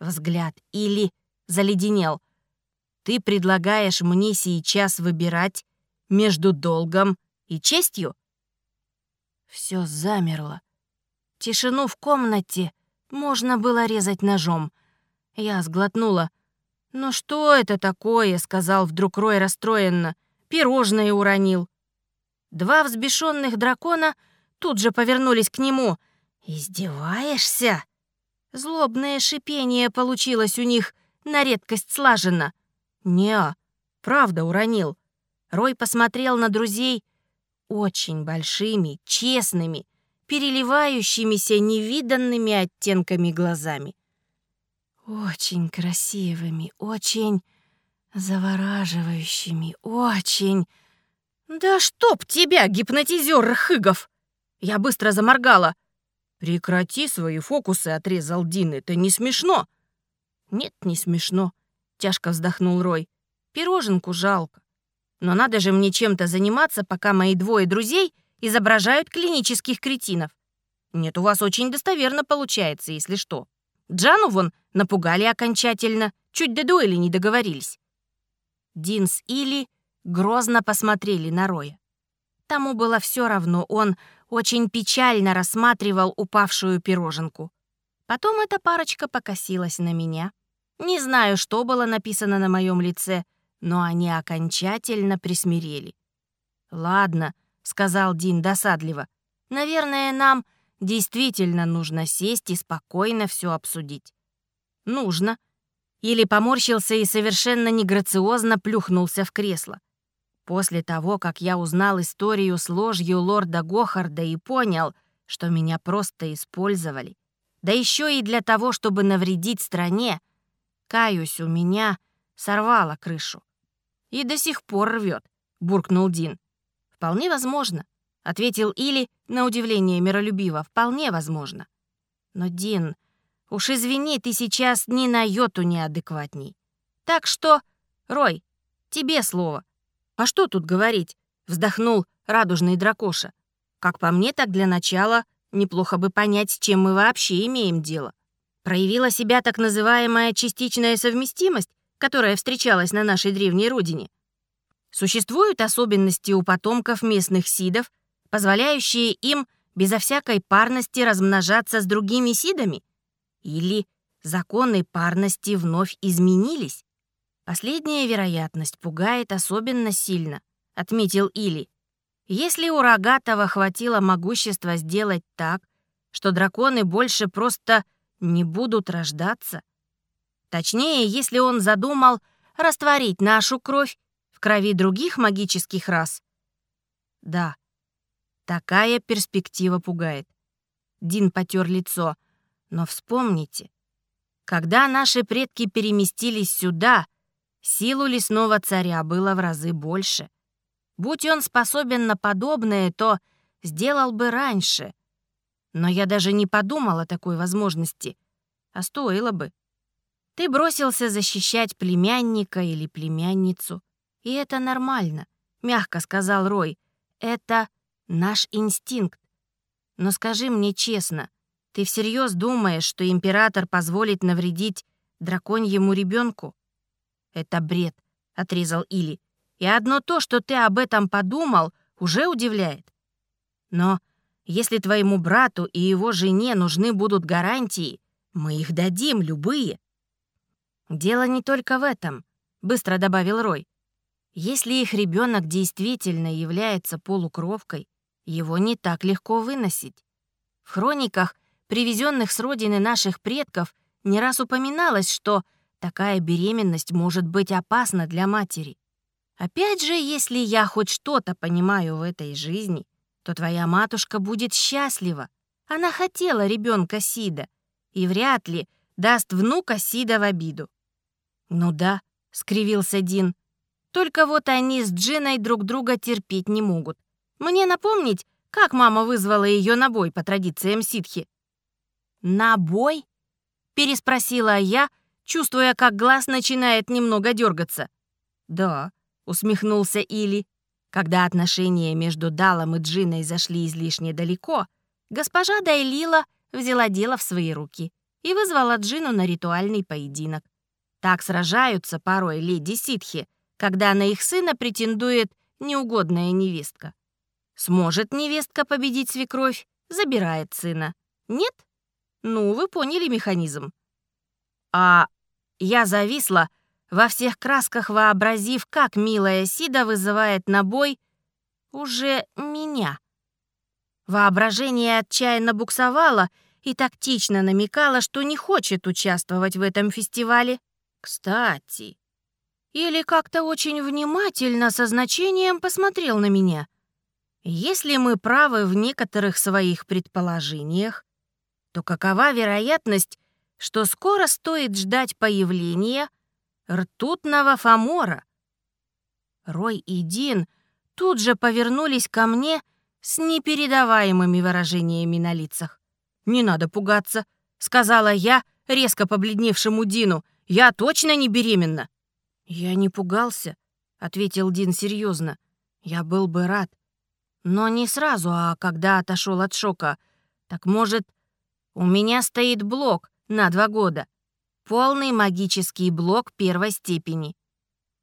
Взгляд или заледенел. Ты предлагаешь мне сейчас выбирать между долгом и честью? Все замерло. Тишину в комнате можно было резать ножом. Я сглотнула. «Ну что это такое?» — сказал вдруг Рой расстроенно. «Пирожное уронил». Два взбешенных дракона тут же повернулись к нему. «Издеваешься?» Злобное шипение получилось у них на редкость слаженно. «Не, правда уронил». Рой посмотрел на друзей очень большими, честными, переливающимися невиданными оттенками глазами. Очень красивыми, очень завораживающими, очень... «Да чтоб тебя, гипнотизер Хыгов!» Я быстро заморгала. «Прекрати свои фокусы», — отрезал Дин, — «это не смешно». «Нет, не смешно», — тяжко вздохнул Рой. «Пироженку жалко. Но надо же мне чем-то заниматься, пока мои двое друзей изображают клинических кретинов. Нет, у вас очень достоверно получается, если что». Джану вон напугали окончательно, чуть до дуэли не договорились. Дин с Или грозно посмотрели на Роя. Тому было все равно, он очень печально рассматривал упавшую пироженку. Потом эта парочка покосилась на меня. Не знаю, что было написано на моем лице, но они окончательно присмирели. «Ладно», — сказал Дин досадливо, — «наверное, нам Действительно нужно сесть и спокойно все обсудить. Нужно. Или поморщился и совершенно неграциозно плюхнулся в кресло. После того, как я узнал историю с ложью лорда Гохарда и понял, что меня просто использовали, да еще и для того, чтобы навредить стране, каюсь, у меня сорвало крышу. И до сих пор рвет, буркнул Дин. Вполне возможно. Ответил Или, на удивление миролюбиво, вполне возможно. Но, Дин, уж извини, ты сейчас ни на йоту неадекватней. Так что, Рой, тебе слово. А что тут говорить? Вздохнул радужный дракоша. Как по мне, так для начала неплохо бы понять, с чем мы вообще имеем дело. Проявила себя так называемая частичная совместимость, которая встречалась на нашей древней родине. Существуют особенности у потомков местных сидов, позволяющие им безо всякой парности размножаться с другими сидами? Или законы парности вновь изменились? Последняя вероятность пугает особенно сильно, отметил Или. Если у Рогатого хватило могущества сделать так, что драконы больше просто не будут рождаться, точнее, если он задумал растворить нашу кровь в крови других магических рас, да, Такая перспектива пугает. Дин потер лицо. Но вспомните, Когда наши предки переместились сюда, силу лесного царя было в разы больше. Будь он способен на подобное, то сделал бы раньше. Но я даже не подумал о такой возможности. А стоило бы. Ты бросился защищать племянника или племянницу. И это нормально, мягко сказал Рой. Это наш инстинкт. Но скажи мне честно, ты всерьез думаешь, что император позволит навредить драконьему ребенку? Это бред, отрезал Или. И одно то, что ты об этом подумал, уже удивляет. Но если твоему брату и его жене нужны будут гарантии, мы их дадим, любые. Дело не только в этом, быстро добавил Рой. Если их ребенок действительно является полукровкой, его не так легко выносить. В хрониках, привезенных с родины наших предков, не раз упоминалось, что такая беременность может быть опасна для матери. Опять же, если я хоть что-то понимаю в этой жизни, то твоя матушка будет счастлива. Она хотела ребенка Сида и вряд ли даст внука Сида в обиду. «Ну да», — скривился Дин. «Только вот они с Джиной друг друга терпеть не могут. Мне напомнить, как мама вызвала ее на бой по традициям ситхи?» «На бой?» — переспросила я, чувствуя, как глаз начинает немного дергаться. «Да», — усмехнулся Или. Когда отношения между Далом и Джиной зашли излишне далеко, госпожа Дайлила взяла дело в свои руки и вызвала Джину на ритуальный поединок. Так сражаются порой леди ситхи, когда на их сына претендует неугодная невестка. Сможет невестка победить свекровь, забирает сына. Нет? Ну, вы поняли механизм. А я зависла, во всех красках вообразив, как милая Сида вызывает на бой уже меня. Воображение отчаянно буксовало и тактично намекало, что не хочет участвовать в этом фестивале. Кстати, или как-то очень внимательно, со значением посмотрел на меня. Если мы правы в некоторых своих предположениях, то какова вероятность, что скоро стоит ждать появления ртутного фамора. Рой и Дин тут же повернулись ко мне с непередаваемыми выражениями на лицах. «Не надо пугаться», — сказала я резко побледневшему Дину. «Я точно не беременна». «Я не пугался», — ответил Дин серьезно. «Я был бы рад. Но не сразу, а когда отошел от шока. Так может, у меня стоит блок на два года. Полный магический блок первой степени.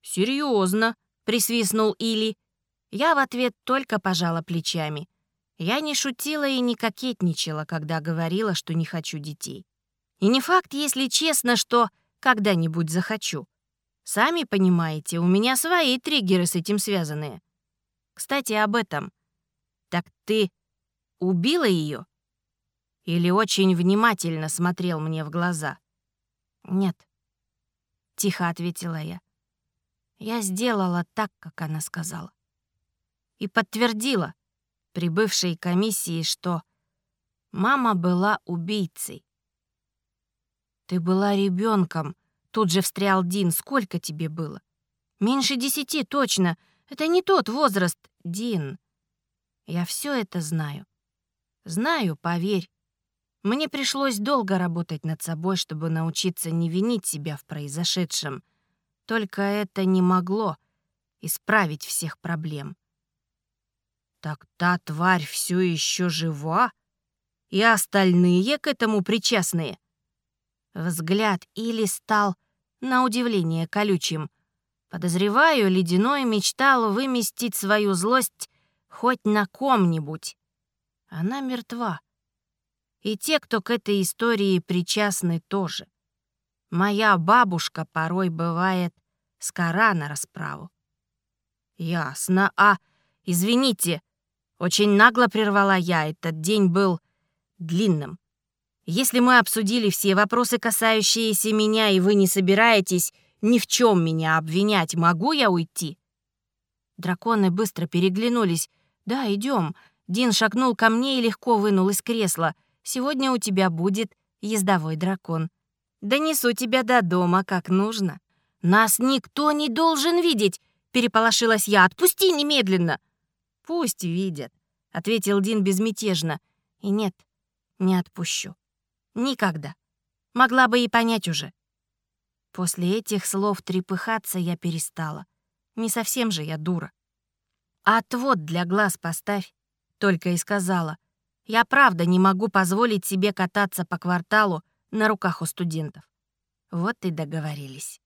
Серьезно, присвистнул Или. Я в ответ только пожала плечами. Я не шутила и не кокетничала, когда говорила, что не хочу детей. И не факт, если честно, что когда-нибудь захочу. Сами понимаете, у меня свои триггеры с этим связанные. Кстати, об этом. Так ты убила ее? Или очень внимательно смотрел мне в глаза? «Нет», — тихо ответила я. Я сделала так, как она сказала. И подтвердила прибывшей комиссии, что мама была убийцей. «Ты была ребенком, тут же встрял Дин. «Сколько тебе было?» «Меньше десяти, точно. Это не тот возраст, Дин. Я все это знаю. Знаю, поверь. Мне пришлось долго работать над собой, чтобы научиться не винить себя в произошедшем. Только это не могло исправить всех проблем. Так та тварь все еще жива? И остальные к этому причастные? Взгляд Или стал на удивление колючим. Подозреваю, Ледяной мечтал выместить свою злость хоть на ком-нибудь. Она мертва. И те, кто к этой истории причастны, тоже. Моя бабушка порой бывает скора на расправу. Ясно. А, извините, очень нагло прервала я. Этот день был длинным. Если мы обсудили все вопросы, касающиеся меня, и вы не собираетесь ни в чем меня обвинять, могу я уйти? Драконы быстро переглянулись. «Да, идем. Дин шагнул ко мне и легко вынул из кресла — Сегодня у тебя будет ездовой дракон. Донесу тебя до дома, как нужно. Нас никто не должен видеть, переполошилась я. Отпусти немедленно. Пусть видят, ответил Дин безмятежно. И нет, не отпущу. Никогда. Могла бы и понять уже. После этих слов трепыхаться я перестала. Не совсем же я дура. «Отвод для глаз поставь», — только и сказала. «Я правда не могу позволить себе кататься по кварталу на руках у студентов». Вот и договорились.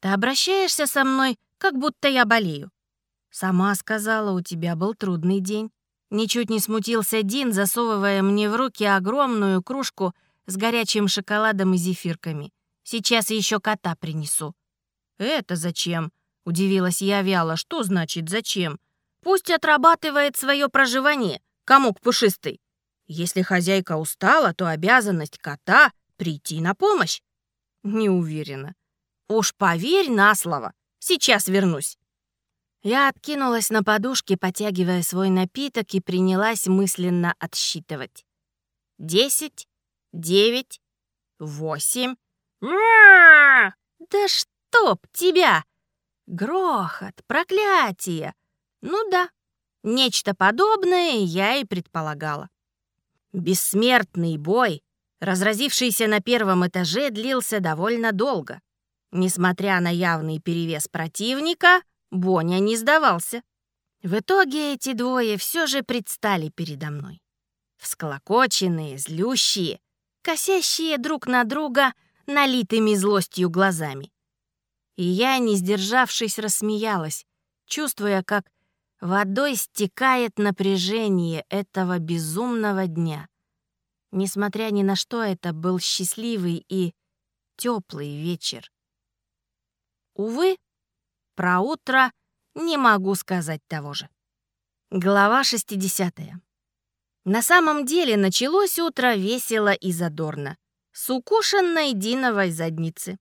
«Ты обращаешься со мной, как будто я болею». «Сама сказала, у тебя был трудный день». Ничуть не смутился Дин, засовывая мне в руки огромную кружку с горячим шоколадом и зефирками. «Сейчас еще кота принесу». «Это зачем?» — удивилась я вяло. «Что значит зачем? Пусть отрабатывает свое проживание, комок пушистый. Если хозяйка устала, то обязанность кота — прийти на помощь». «Не уверена». «Уж поверь на слово. Сейчас вернусь». Я откинулась на подушке, потягивая свой напиток, и принялась мысленно отсчитывать. «Десять, девять, восемь...» «Да чтоб тебя!» Грохот, проклятие. Ну да, нечто подобное я и предполагала. Бессмертный бой, разразившийся на первом этаже, длился довольно долго. Несмотря на явный перевес противника, Боня не сдавался. В итоге эти двое все же предстали передо мной. Всколокоченные, злющие, косящие друг на друга налитыми злостью глазами. И я, не сдержавшись, рассмеялась, чувствуя, как водой стекает напряжение этого безумного дня. Несмотря ни на что, это был счастливый и теплый вечер. Увы, про утро не могу сказать того же. Глава 60. На самом деле началось утро весело и задорно, с укушенной Диновой задницы.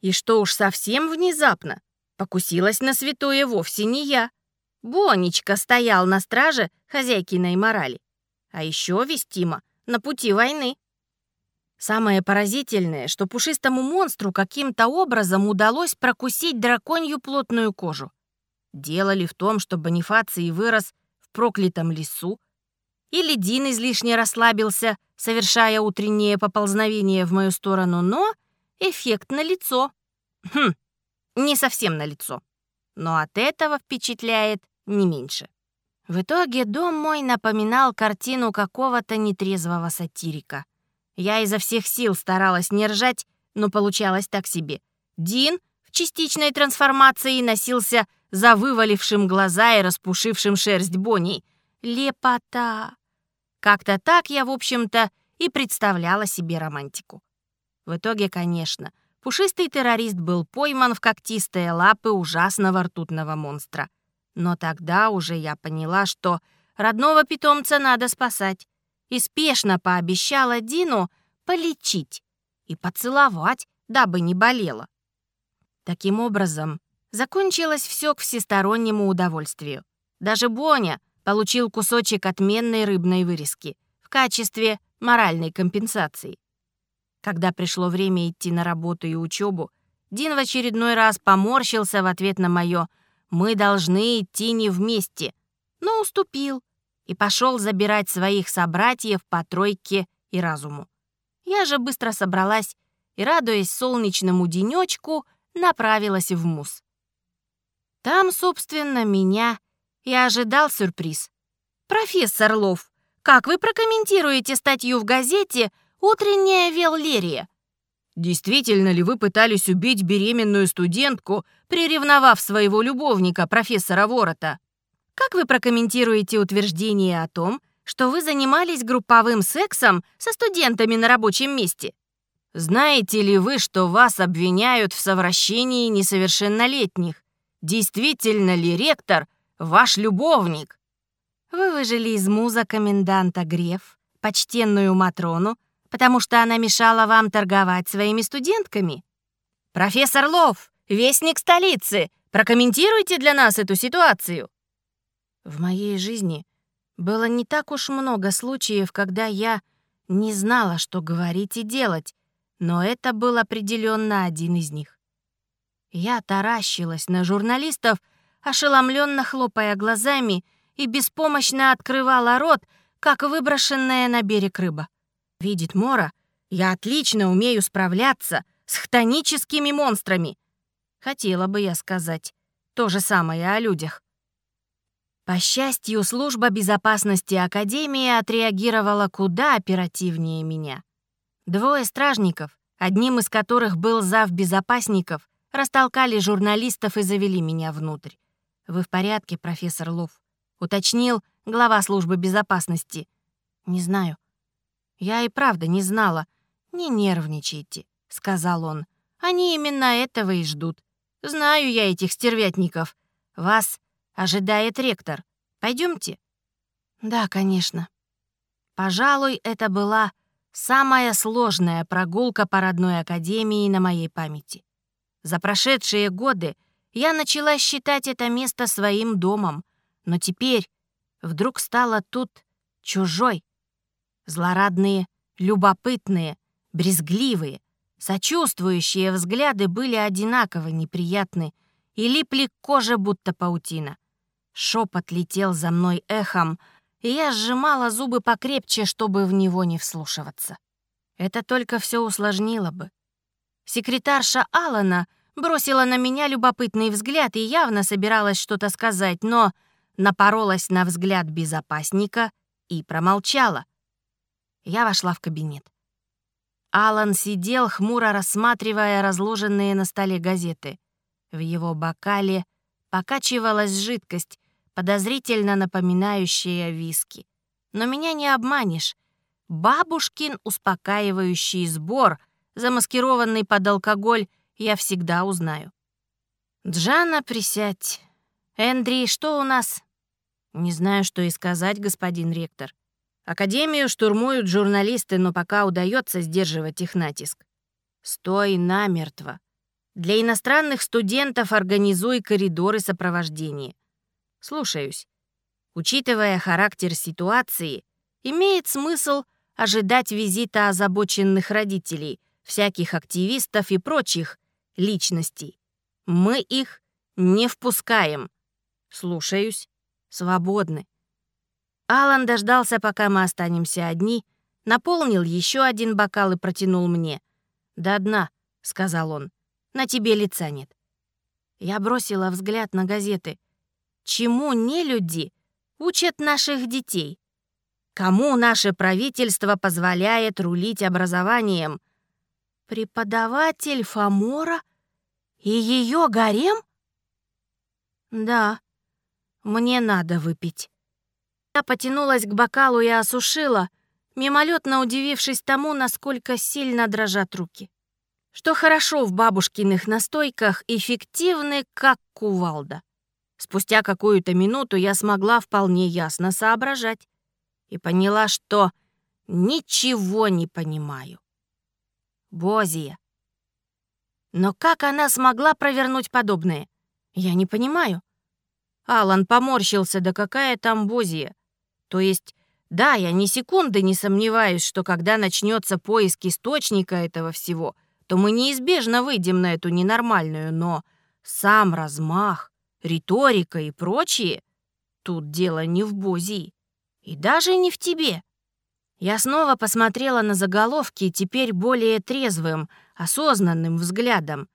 И что уж совсем внезапно, покусилась на святое вовсе не я. Бонечка стоял на страже хозяйкиной морали. А еще вестимо на пути войны. Самое поразительное, что пушистому монстру каким-то образом удалось прокусить драконью плотную кожу. Дело ли в том, что Бонифаций вырос в проклятом лесу, или Дин излишне расслабился, совершая утреннее поползновение в мою сторону, но эффект на лицо. Хм, не совсем на лицо. Но от этого впечатляет не меньше. В итоге дом мой напоминал картину какого-то нетрезвого сатирика. Я изо всех сил старалась не ржать, но получалось так себе. Дин в частичной трансформации носился за вывалившим глаза и распушившим шерсть Бонни. Лепота! Как-то так я, в общем-то, и представляла себе романтику. В итоге, конечно, пушистый террорист был пойман в когтистые лапы ужасного ртутного монстра. Но тогда уже я поняла, что родного питомца надо спасать, и спешно пообещала Дину полечить и поцеловать, дабы не болело. Таким образом, закончилось все к всестороннему удовольствию. Даже Боня получил кусочек отменной рыбной вырезки в качестве моральной компенсации. Когда пришло время идти на работу и учебу, Дин в очередной раз поморщился в ответ на мое «Мы должны идти не вместе», но уступил и пошел забирать своих собратьев по тройке и разуму. Я же быстро собралась и, радуясь солнечному денечку, направилась в МУС. Там, собственно, меня и ожидал сюрприз. «Профессор Лов, как вы прокомментируете статью в газете Утренняя Веллерия. Действительно ли вы пытались убить беременную студентку, приревновав своего любовника, профессора Ворота? Как вы прокомментируете утверждение о том, что вы занимались групповым сексом со студентами на рабочем месте? Знаете ли вы, что вас обвиняют в совращении несовершеннолетних? Действительно ли ректор ваш любовник? Вы выжили из муза коменданта Греф, почтенную Матрону, потому что она мешала вам торговать своими студентками? Профессор Лов, вестник столицы, прокомментируйте для нас эту ситуацию. В моей жизни было не так уж много случаев, когда я не знала, что говорить и делать, но это был определенно один из них. Я таращилась на журналистов, ошеломленно хлопая глазами, и беспомощно открывала рот, как выброшенная на берег рыба. Видит Мора, я отлично умею справляться с хтоническими монстрами. Хотела бы я сказать то же самое о людях. По счастью, служба безопасности Академии отреагировала куда оперативнее меня. Двое стражников, одним из которых был зав безопасников, растолкали журналистов и завели меня внутрь. «Вы в порядке, профессор Лов?» — уточнил глава службы безопасности. «Не знаю». «Я и правда не знала. Не нервничайте», — сказал он. «Они именно этого и ждут. Знаю я этих стервятников. Вас ожидает ректор. Пойдемте. Да, конечно. Пожалуй, это была самая сложная прогулка по родной академии на моей памяти. За прошедшие годы я начала считать это место своим домом, но теперь вдруг стало тут чужой. Злорадные, любопытные, брезгливые, Сочувствующие взгляды были одинаково неприятны и липли к коже, будто паутина. Шепот летел за мной эхом, и я сжимала зубы покрепче, чтобы в него не вслушиваться. Это только все усложнило бы. Секретарша Алана бросила на меня любопытный взгляд и явно собиралась что-то сказать, но напоролась на взгляд безопасника и промолчала. Я вошла в кабинет. Алан сидел, хмуро рассматривая разложенные на столе газеты. В его бокале покачивалась жидкость, подозрительно напоминающая виски. Но меня не обманешь. Бабушкин успокаивающий сбор, замаскированный под алкоголь, я всегда узнаю. «Джана, присядь. Эндри, что у нас?» «Не знаю, что и сказать, господин ректор. Академию штурмуют журналисты, но пока удается сдерживать их натиск. Стой намертво. Для иностранных студентов организуй коридоры сопровождения. Слушаюсь. Учитывая характер ситуации, имеет смысл ожидать визита озабоченных родителей, всяких активистов и прочих личностей. Мы их не впускаем. Слушаюсь. Свободны. Алан дождался, пока мы останемся одни, наполнил еще один бокал и протянул мне. «До дна», — сказал он, — «на тебе лица нет». Я бросила взгляд на газеты. Чему не люди учат наших детей? Кому наше правительство позволяет рулить образованием? Преподаватель Фомора и ее гарем? Да, мне надо выпить. Я потянулась к бокалу и осушила, мимолетно удивившись тому, насколько сильно дрожат руки. Что хорошо в бабушкиных настойках, эффективны, как кувалда. Спустя какую-то минуту я смогла вполне ясно соображать и поняла, что ничего не понимаю. Бозия. Но как она смогла провернуть подобное? Я не понимаю. Алан поморщился, да какая там Бозия? То есть, да, я ни секунды не сомневаюсь, что когда начнется поиск источника этого всего, то мы неизбежно выйдем на эту ненормальную, но сам размах, риторика и прочее, тут дело не в Бози и даже не в тебе. Я снова посмотрела на заголовки теперь более трезвым, осознанным взглядом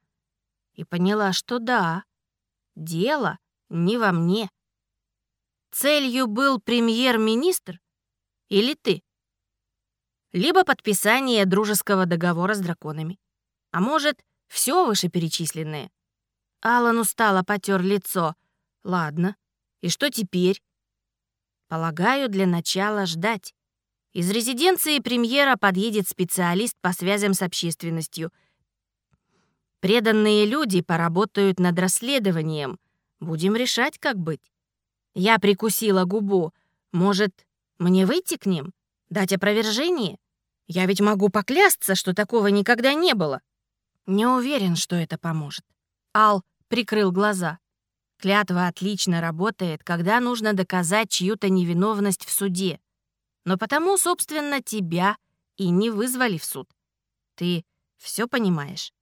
и поняла, что да, дело не во мне. Целью был премьер-министр или ты? Либо подписание дружеского договора с драконами. А может, все вышеперечисленное? Алан устало потер лицо. Ладно, и что теперь? Полагаю, для начала ждать. Из резиденции премьера подъедет специалист по связям с общественностью. Преданные люди поработают над расследованием. Будем решать, как быть. Я прикусила губу. Может, мне выйти к ним? Дать опровержение? Я ведь могу поклясться, что такого никогда не было. Не уверен, что это поможет. Ал прикрыл глаза. Клятва отлично работает, когда нужно доказать чью-то невиновность в суде. Но потому, собственно, тебя и не вызвали в суд. Ты Все понимаешь?»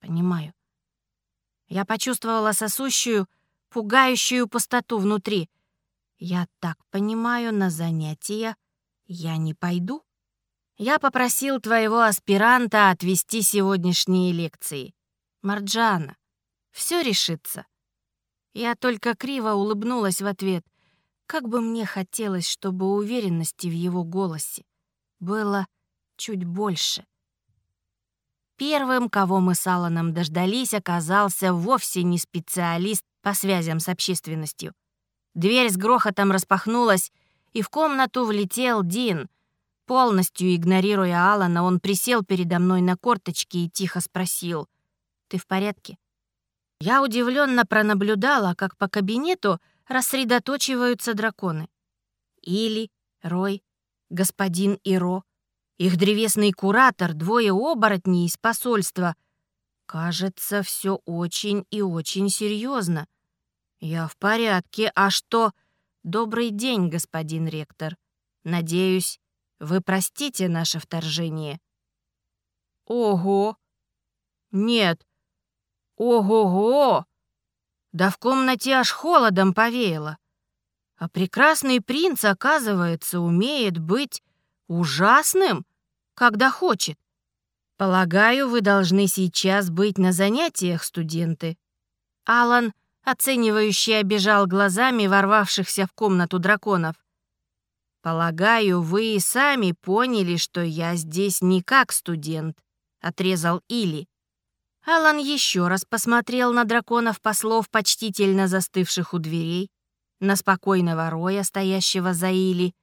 «Понимаю». Я почувствовала сосущую, пугающую пустоту внутри. «Я так понимаю, на занятия я не пойду?» «Я попросил твоего аспиранта отвести сегодняшние лекции. Марджана, все решится». Я только криво улыбнулась в ответ. Как бы мне хотелось, чтобы уверенности в его голосе было чуть больше. Первым, кого мы с Алланом дождались, оказался вовсе не специалист по связям с общественностью. Дверь с грохотом распахнулась, и в комнату влетел Дин. Полностью игнорируя Алана, он присел передо мной на корточки и тихо спросил, «Ты в порядке?» Я удивленно пронаблюдала, как по кабинету рассредоточиваются драконы. Или, Рой, господин Иро, их древесный куратор, двое оборотней из посольства. Кажется, все очень и очень серьезно. Я в порядке. А что? Добрый день, господин ректор. Надеюсь, вы простите наше вторжение. Ого! Нет. Ого-го! Да в комнате аж холодом повеяло. А прекрасный принц, оказывается, умеет быть ужасным когда хочет. Полагаю, вы должны сейчас быть на занятиях, студенты. Алан, оценивающий, обежал глазами ворвавшихся в комнату драконов. Полагаю, вы и сами поняли, что я здесь не как студент, отрезал Или. Алан еще раз посмотрел на драконов-послов, почтительно застывших у дверей, на спокойного роя, стоящего за Или.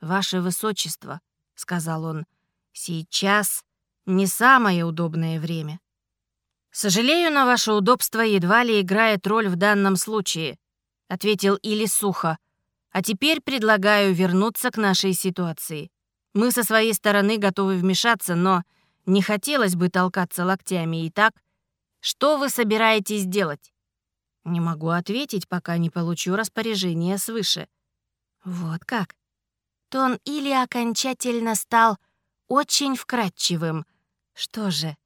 «Ваше Высочество», — сказал он, — Сейчас не самое удобное время. Сожалею, на ваше удобство едва ли играет роль в данном случае, ответил Или сухо. А теперь предлагаю вернуться к нашей ситуации. Мы со своей стороны готовы вмешаться, но не хотелось бы толкаться локтями. Итак, что вы собираетесь делать? Не могу ответить, пока не получу распоряжение свыше. Вот как. Тон Или окончательно стал очень вкрадчивым. Что же,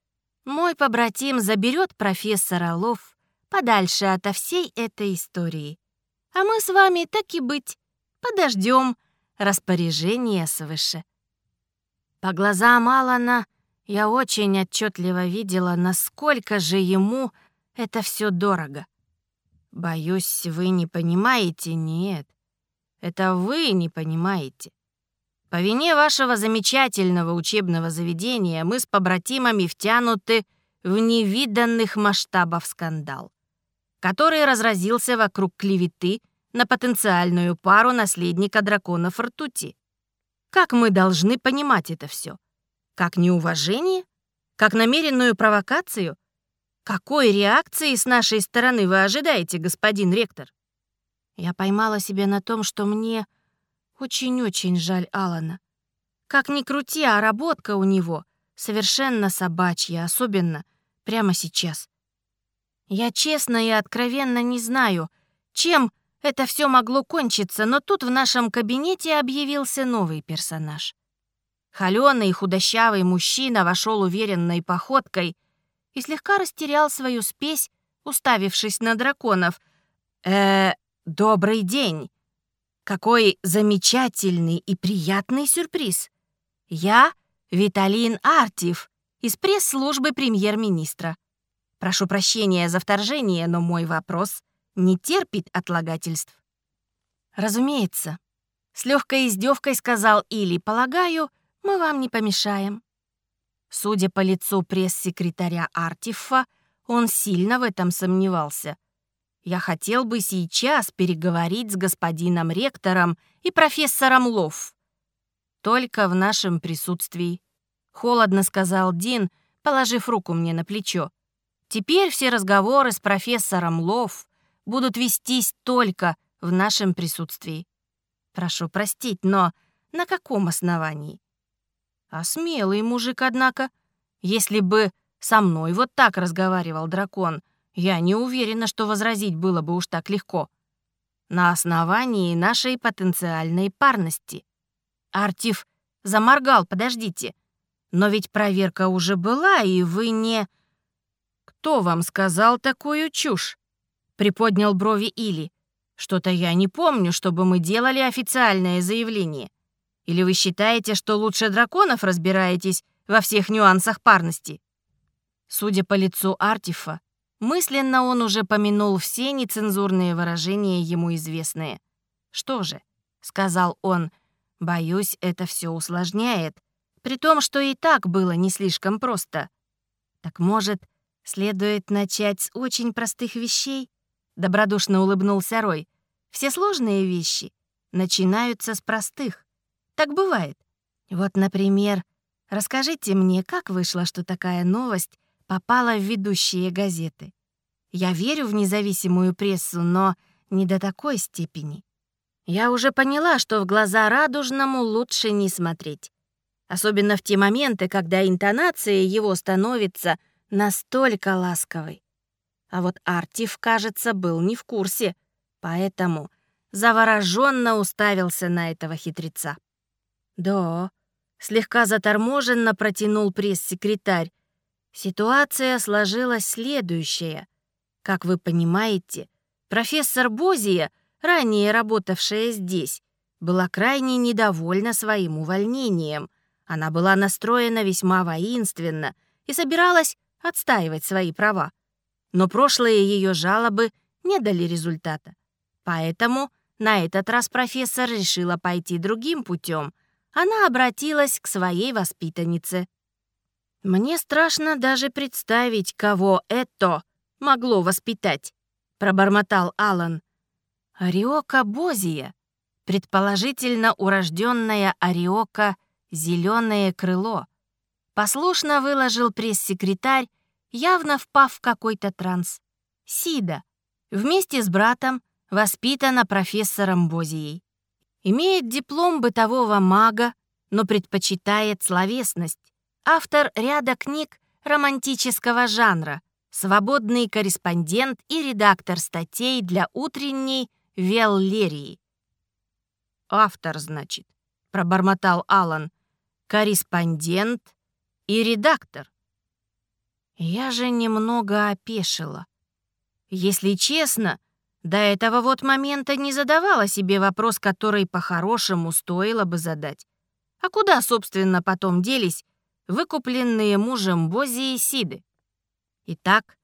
мой побратим заберет профессора Лов подальше ото всей этой истории. А мы с вами, так и быть, подождем распоряжения свыше. По глазам Алана я очень отчетливо видела, насколько же ему это все дорого. Боюсь, вы не понимаете, нет. Это вы не понимаете. По вине вашего замечательного учебного заведения мы с побратимами втянуты в невиданных масштабов скандал, который разразился вокруг клеветы на потенциальную пару наследника драконов ртути. Как мы должны понимать это все? Как неуважение? Как намеренную провокацию? Какой реакции с нашей стороны вы ожидаете, господин ректор? Я поймала себя на том, что мне очень-очень жаль Алана. Как ни крути, а работка у него совершенно собачья, особенно прямо сейчас. Я честно и откровенно не знаю, чем это все могло кончиться, но тут в нашем кабинете объявился новый персонаж. Холёный худощавый мужчина вошел уверенной походкой и слегка растерял свою спесь, уставившись на драконов. «Э, добрый день!» Какой замечательный и приятный сюрприз! Я Виталин Артив из пресс-службы премьер-министра. Прошу прощения за вторжение, но мой вопрос не терпит отлагательств. Разумеется, с легкой издевкой сказал Или, полагаю, мы вам не помешаем. Судя по лицу пресс-секретаря Артифа, он сильно в этом сомневался. Я хотел бы сейчас переговорить с господином ректором и профессором Лов. Только в нашем присутствии. Холодно сказал Дин, положив руку мне на плечо. Теперь все разговоры с профессором Лов будут вестись только в нашем присутствии. Прошу простить, но на каком основании? А смелый мужик, однако. Если бы со мной вот так разговаривал дракон — я не уверена, что возразить было бы уж так легко. На основании нашей потенциальной парности. Артив заморгал, подождите. Но ведь проверка уже была, и вы не... Кто вам сказал такую чушь? Приподнял брови Или. Что-то я не помню, чтобы мы делали официальное заявление. Или вы считаете, что лучше драконов разбираетесь во всех нюансах парности? Судя по лицу Артифа, мысленно он уже помянул все нецензурные выражения ему известные. «Что же», — сказал он, — «боюсь, это все усложняет, при том, что и так было не слишком просто. Так, может, следует начать с очень простых вещей?» Добродушно улыбнулся Рой. «Все сложные вещи начинаются с простых. Так бывает. Вот, например, расскажите мне, как вышло, что такая новость попала в ведущие газеты. Я верю в независимую прессу, но не до такой степени. Я уже поняла, что в глаза радужному лучше не смотреть. Особенно в те моменты, когда интонация его становится настолько ласковой. А вот Артив, кажется, был не в курсе, поэтому завороженно уставился на этого хитреца. «Да», — слегка заторможенно протянул пресс-секретарь, Ситуация сложилась следующая. Как вы понимаете, профессор Бозия, ранее работавшая здесь, была крайне недовольна своим увольнением. Она была настроена весьма воинственно и собиралась отстаивать свои права. Но прошлые ее жалобы не дали результата. Поэтому на этот раз профессор решила пойти другим путем. Она обратилась к своей воспитаннице. «Мне страшно даже представить, кого это могло воспитать», — пробормотал Алан. «Ариока Бозия, предположительно урожденная Ариока «Зеленое крыло», послушно выложил пресс-секретарь, явно впав в какой-то транс. Сида, вместе с братом, воспитана профессором Бозией. Имеет диплом бытового мага, но предпочитает словесность автор ряда книг романтического жанра, свободный корреспондент и редактор статей для утренней Веллерии. «Автор, значит», — пробормотал Алан, «корреспондент и редактор». Я же немного опешила. Если честно, до этого вот момента не задавала себе вопрос, который по-хорошему стоило бы задать. А куда, собственно, потом делись выкупленные мужем Бози и Сиды. Итак,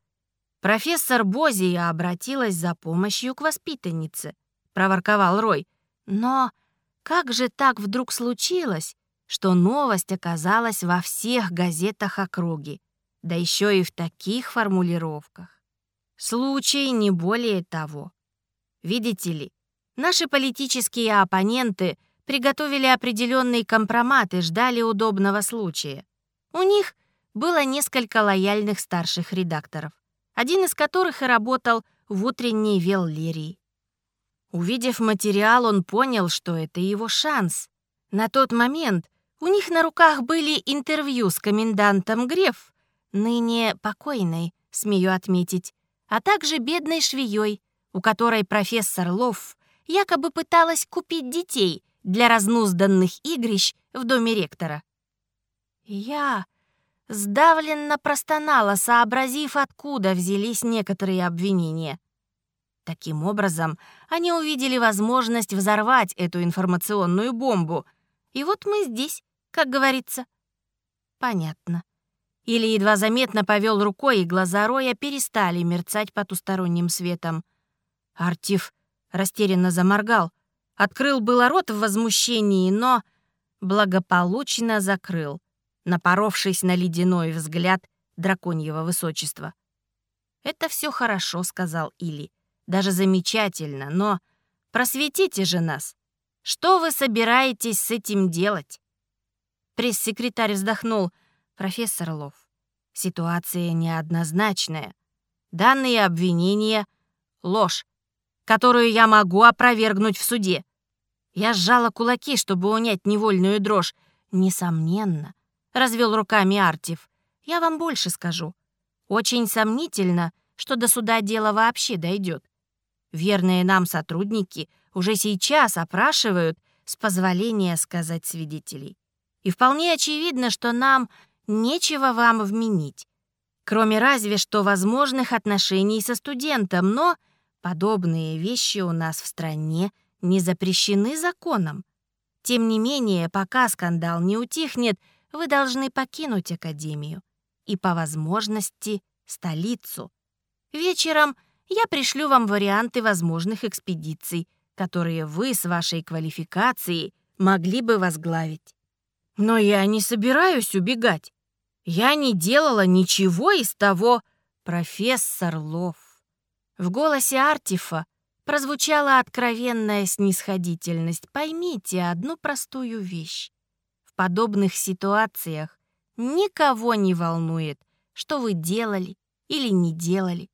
профессор Бозия обратилась за помощью к воспитаннице, проворковал Рой. Но как же так вдруг случилось, что новость оказалась во всех газетах округи, да еще и в таких формулировках? Случай не более того. Видите ли, наши политические оппоненты приготовили определенный компромат и ждали удобного случая. У них было несколько лояльных старших редакторов, один из которых и работал в утренней Веллерии. Увидев материал, он понял, что это его шанс. На тот момент у них на руках были интервью с комендантом Греф, ныне покойной, смею отметить, а также бедной швеей, у которой профессор Лофф якобы пыталась купить детей для разнузданных игрищ в доме ректора. Я сдавленно простонала, сообразив, откуда взялись некоторые обвинения. Таким образом, они увидели возможность взорвать эту информационную бомбу. И вот мы здесь, как говорится. Понятно. Или едва заметно повел рукой, и глаза Роя перестали мерцать потусторонним светом. Артив растерянно заморгал. Открыл было рот в возмущении, но благополучно закрыл напоровшись на ледяной взгляд драконьего высочества. «Это все хорошо», — сказал Или. «Даже замечательно, но просветите же нас. Что вы собираетесь с этим делать?» Пресс-секретарь вздохнул. «Профессор Лов, ситуация неоднозначная. Данные обвинения — ложь, которую я могу опровергнуть в суде. Я сжала кулаки, чтобы унять невольную дрожь. Несомненно, — развел руками Артив. «Я вам больше скажу. Очень сомнительно, что до суда дело вообще дойдет. Верные нам сотрудники уже сейчас опрашивают, с позволения сказать свидетелей. И вполне очевидно, что нам нечего вам вменить, кроме разве что возможных отношений со студентом, но подобные вещи у нас в стране не запрещены законом. Тем не менее, пока скандал не утихнет, вы должны покинуть Академию и, по возможности, столицу. Вечером я пришлю вам варианты возможных экспедиций, которые вы с вашей квалификацией могли бы возглавить. Но я не собираюсь убегать. Я не делала ничего из того, профессор Лов. В голосе Артифа прозвучала откровенная снисходительность. Поймите одну простую вещь. В подобных ситуациях никого не волнует, что вы делали или не делали.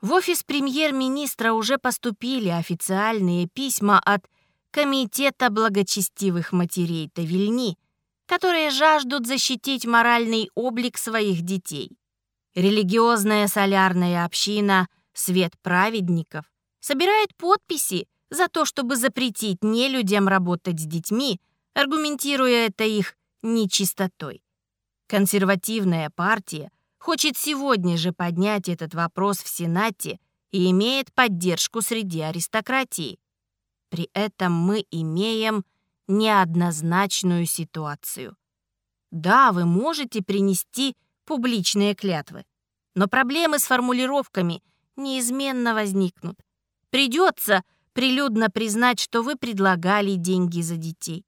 В офис премьер-министра уже поступили официальные письма от Комитета благочестивых матерей Тавильни, которые жаждут защитить моральный облик своих детей. Религиозная солярная община «Свет праведников» собирает подписи за то, чтобы запретить нелюдям работать с детьми, аргументируя это их нечистотой. Консервативная партия хочет сегодня же поднять этот вопрос в Сенате и имеет поддержку среди аристократии. При этом мы имеем неоднозначную ситуацию. Да, вы можете принести публичные клятвы, но проблемы с формулировками неизменно возникнут. Придется прилюдно признать, что вы предлагали деньги за детей,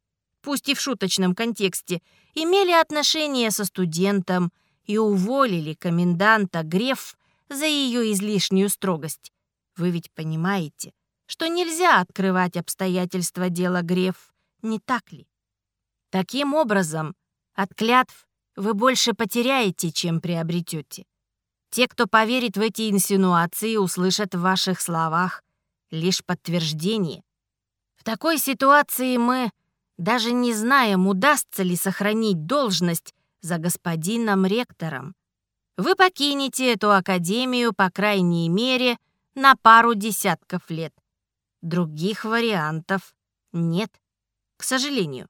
пусть и в шуточном контексте, имели отношения со студентом и уволили коменданта Греф за ее излишнюю строгость. Вы ведь понимаете, что нельзя открывать обстоятельства дела Греф не так ли? Таким образом, от клятв вы больше потеряете, чем приобретете. Те, кто поверит в эти инсинуации, услышат в ваших словах лишь подтверждение. В такой ситуации мы даже не знаем, удастся ли сохранить должность за господином ректором. Вы покинете эту академию, по крайней мере, на пару десятков лет. Других вариантов нет к сожалению.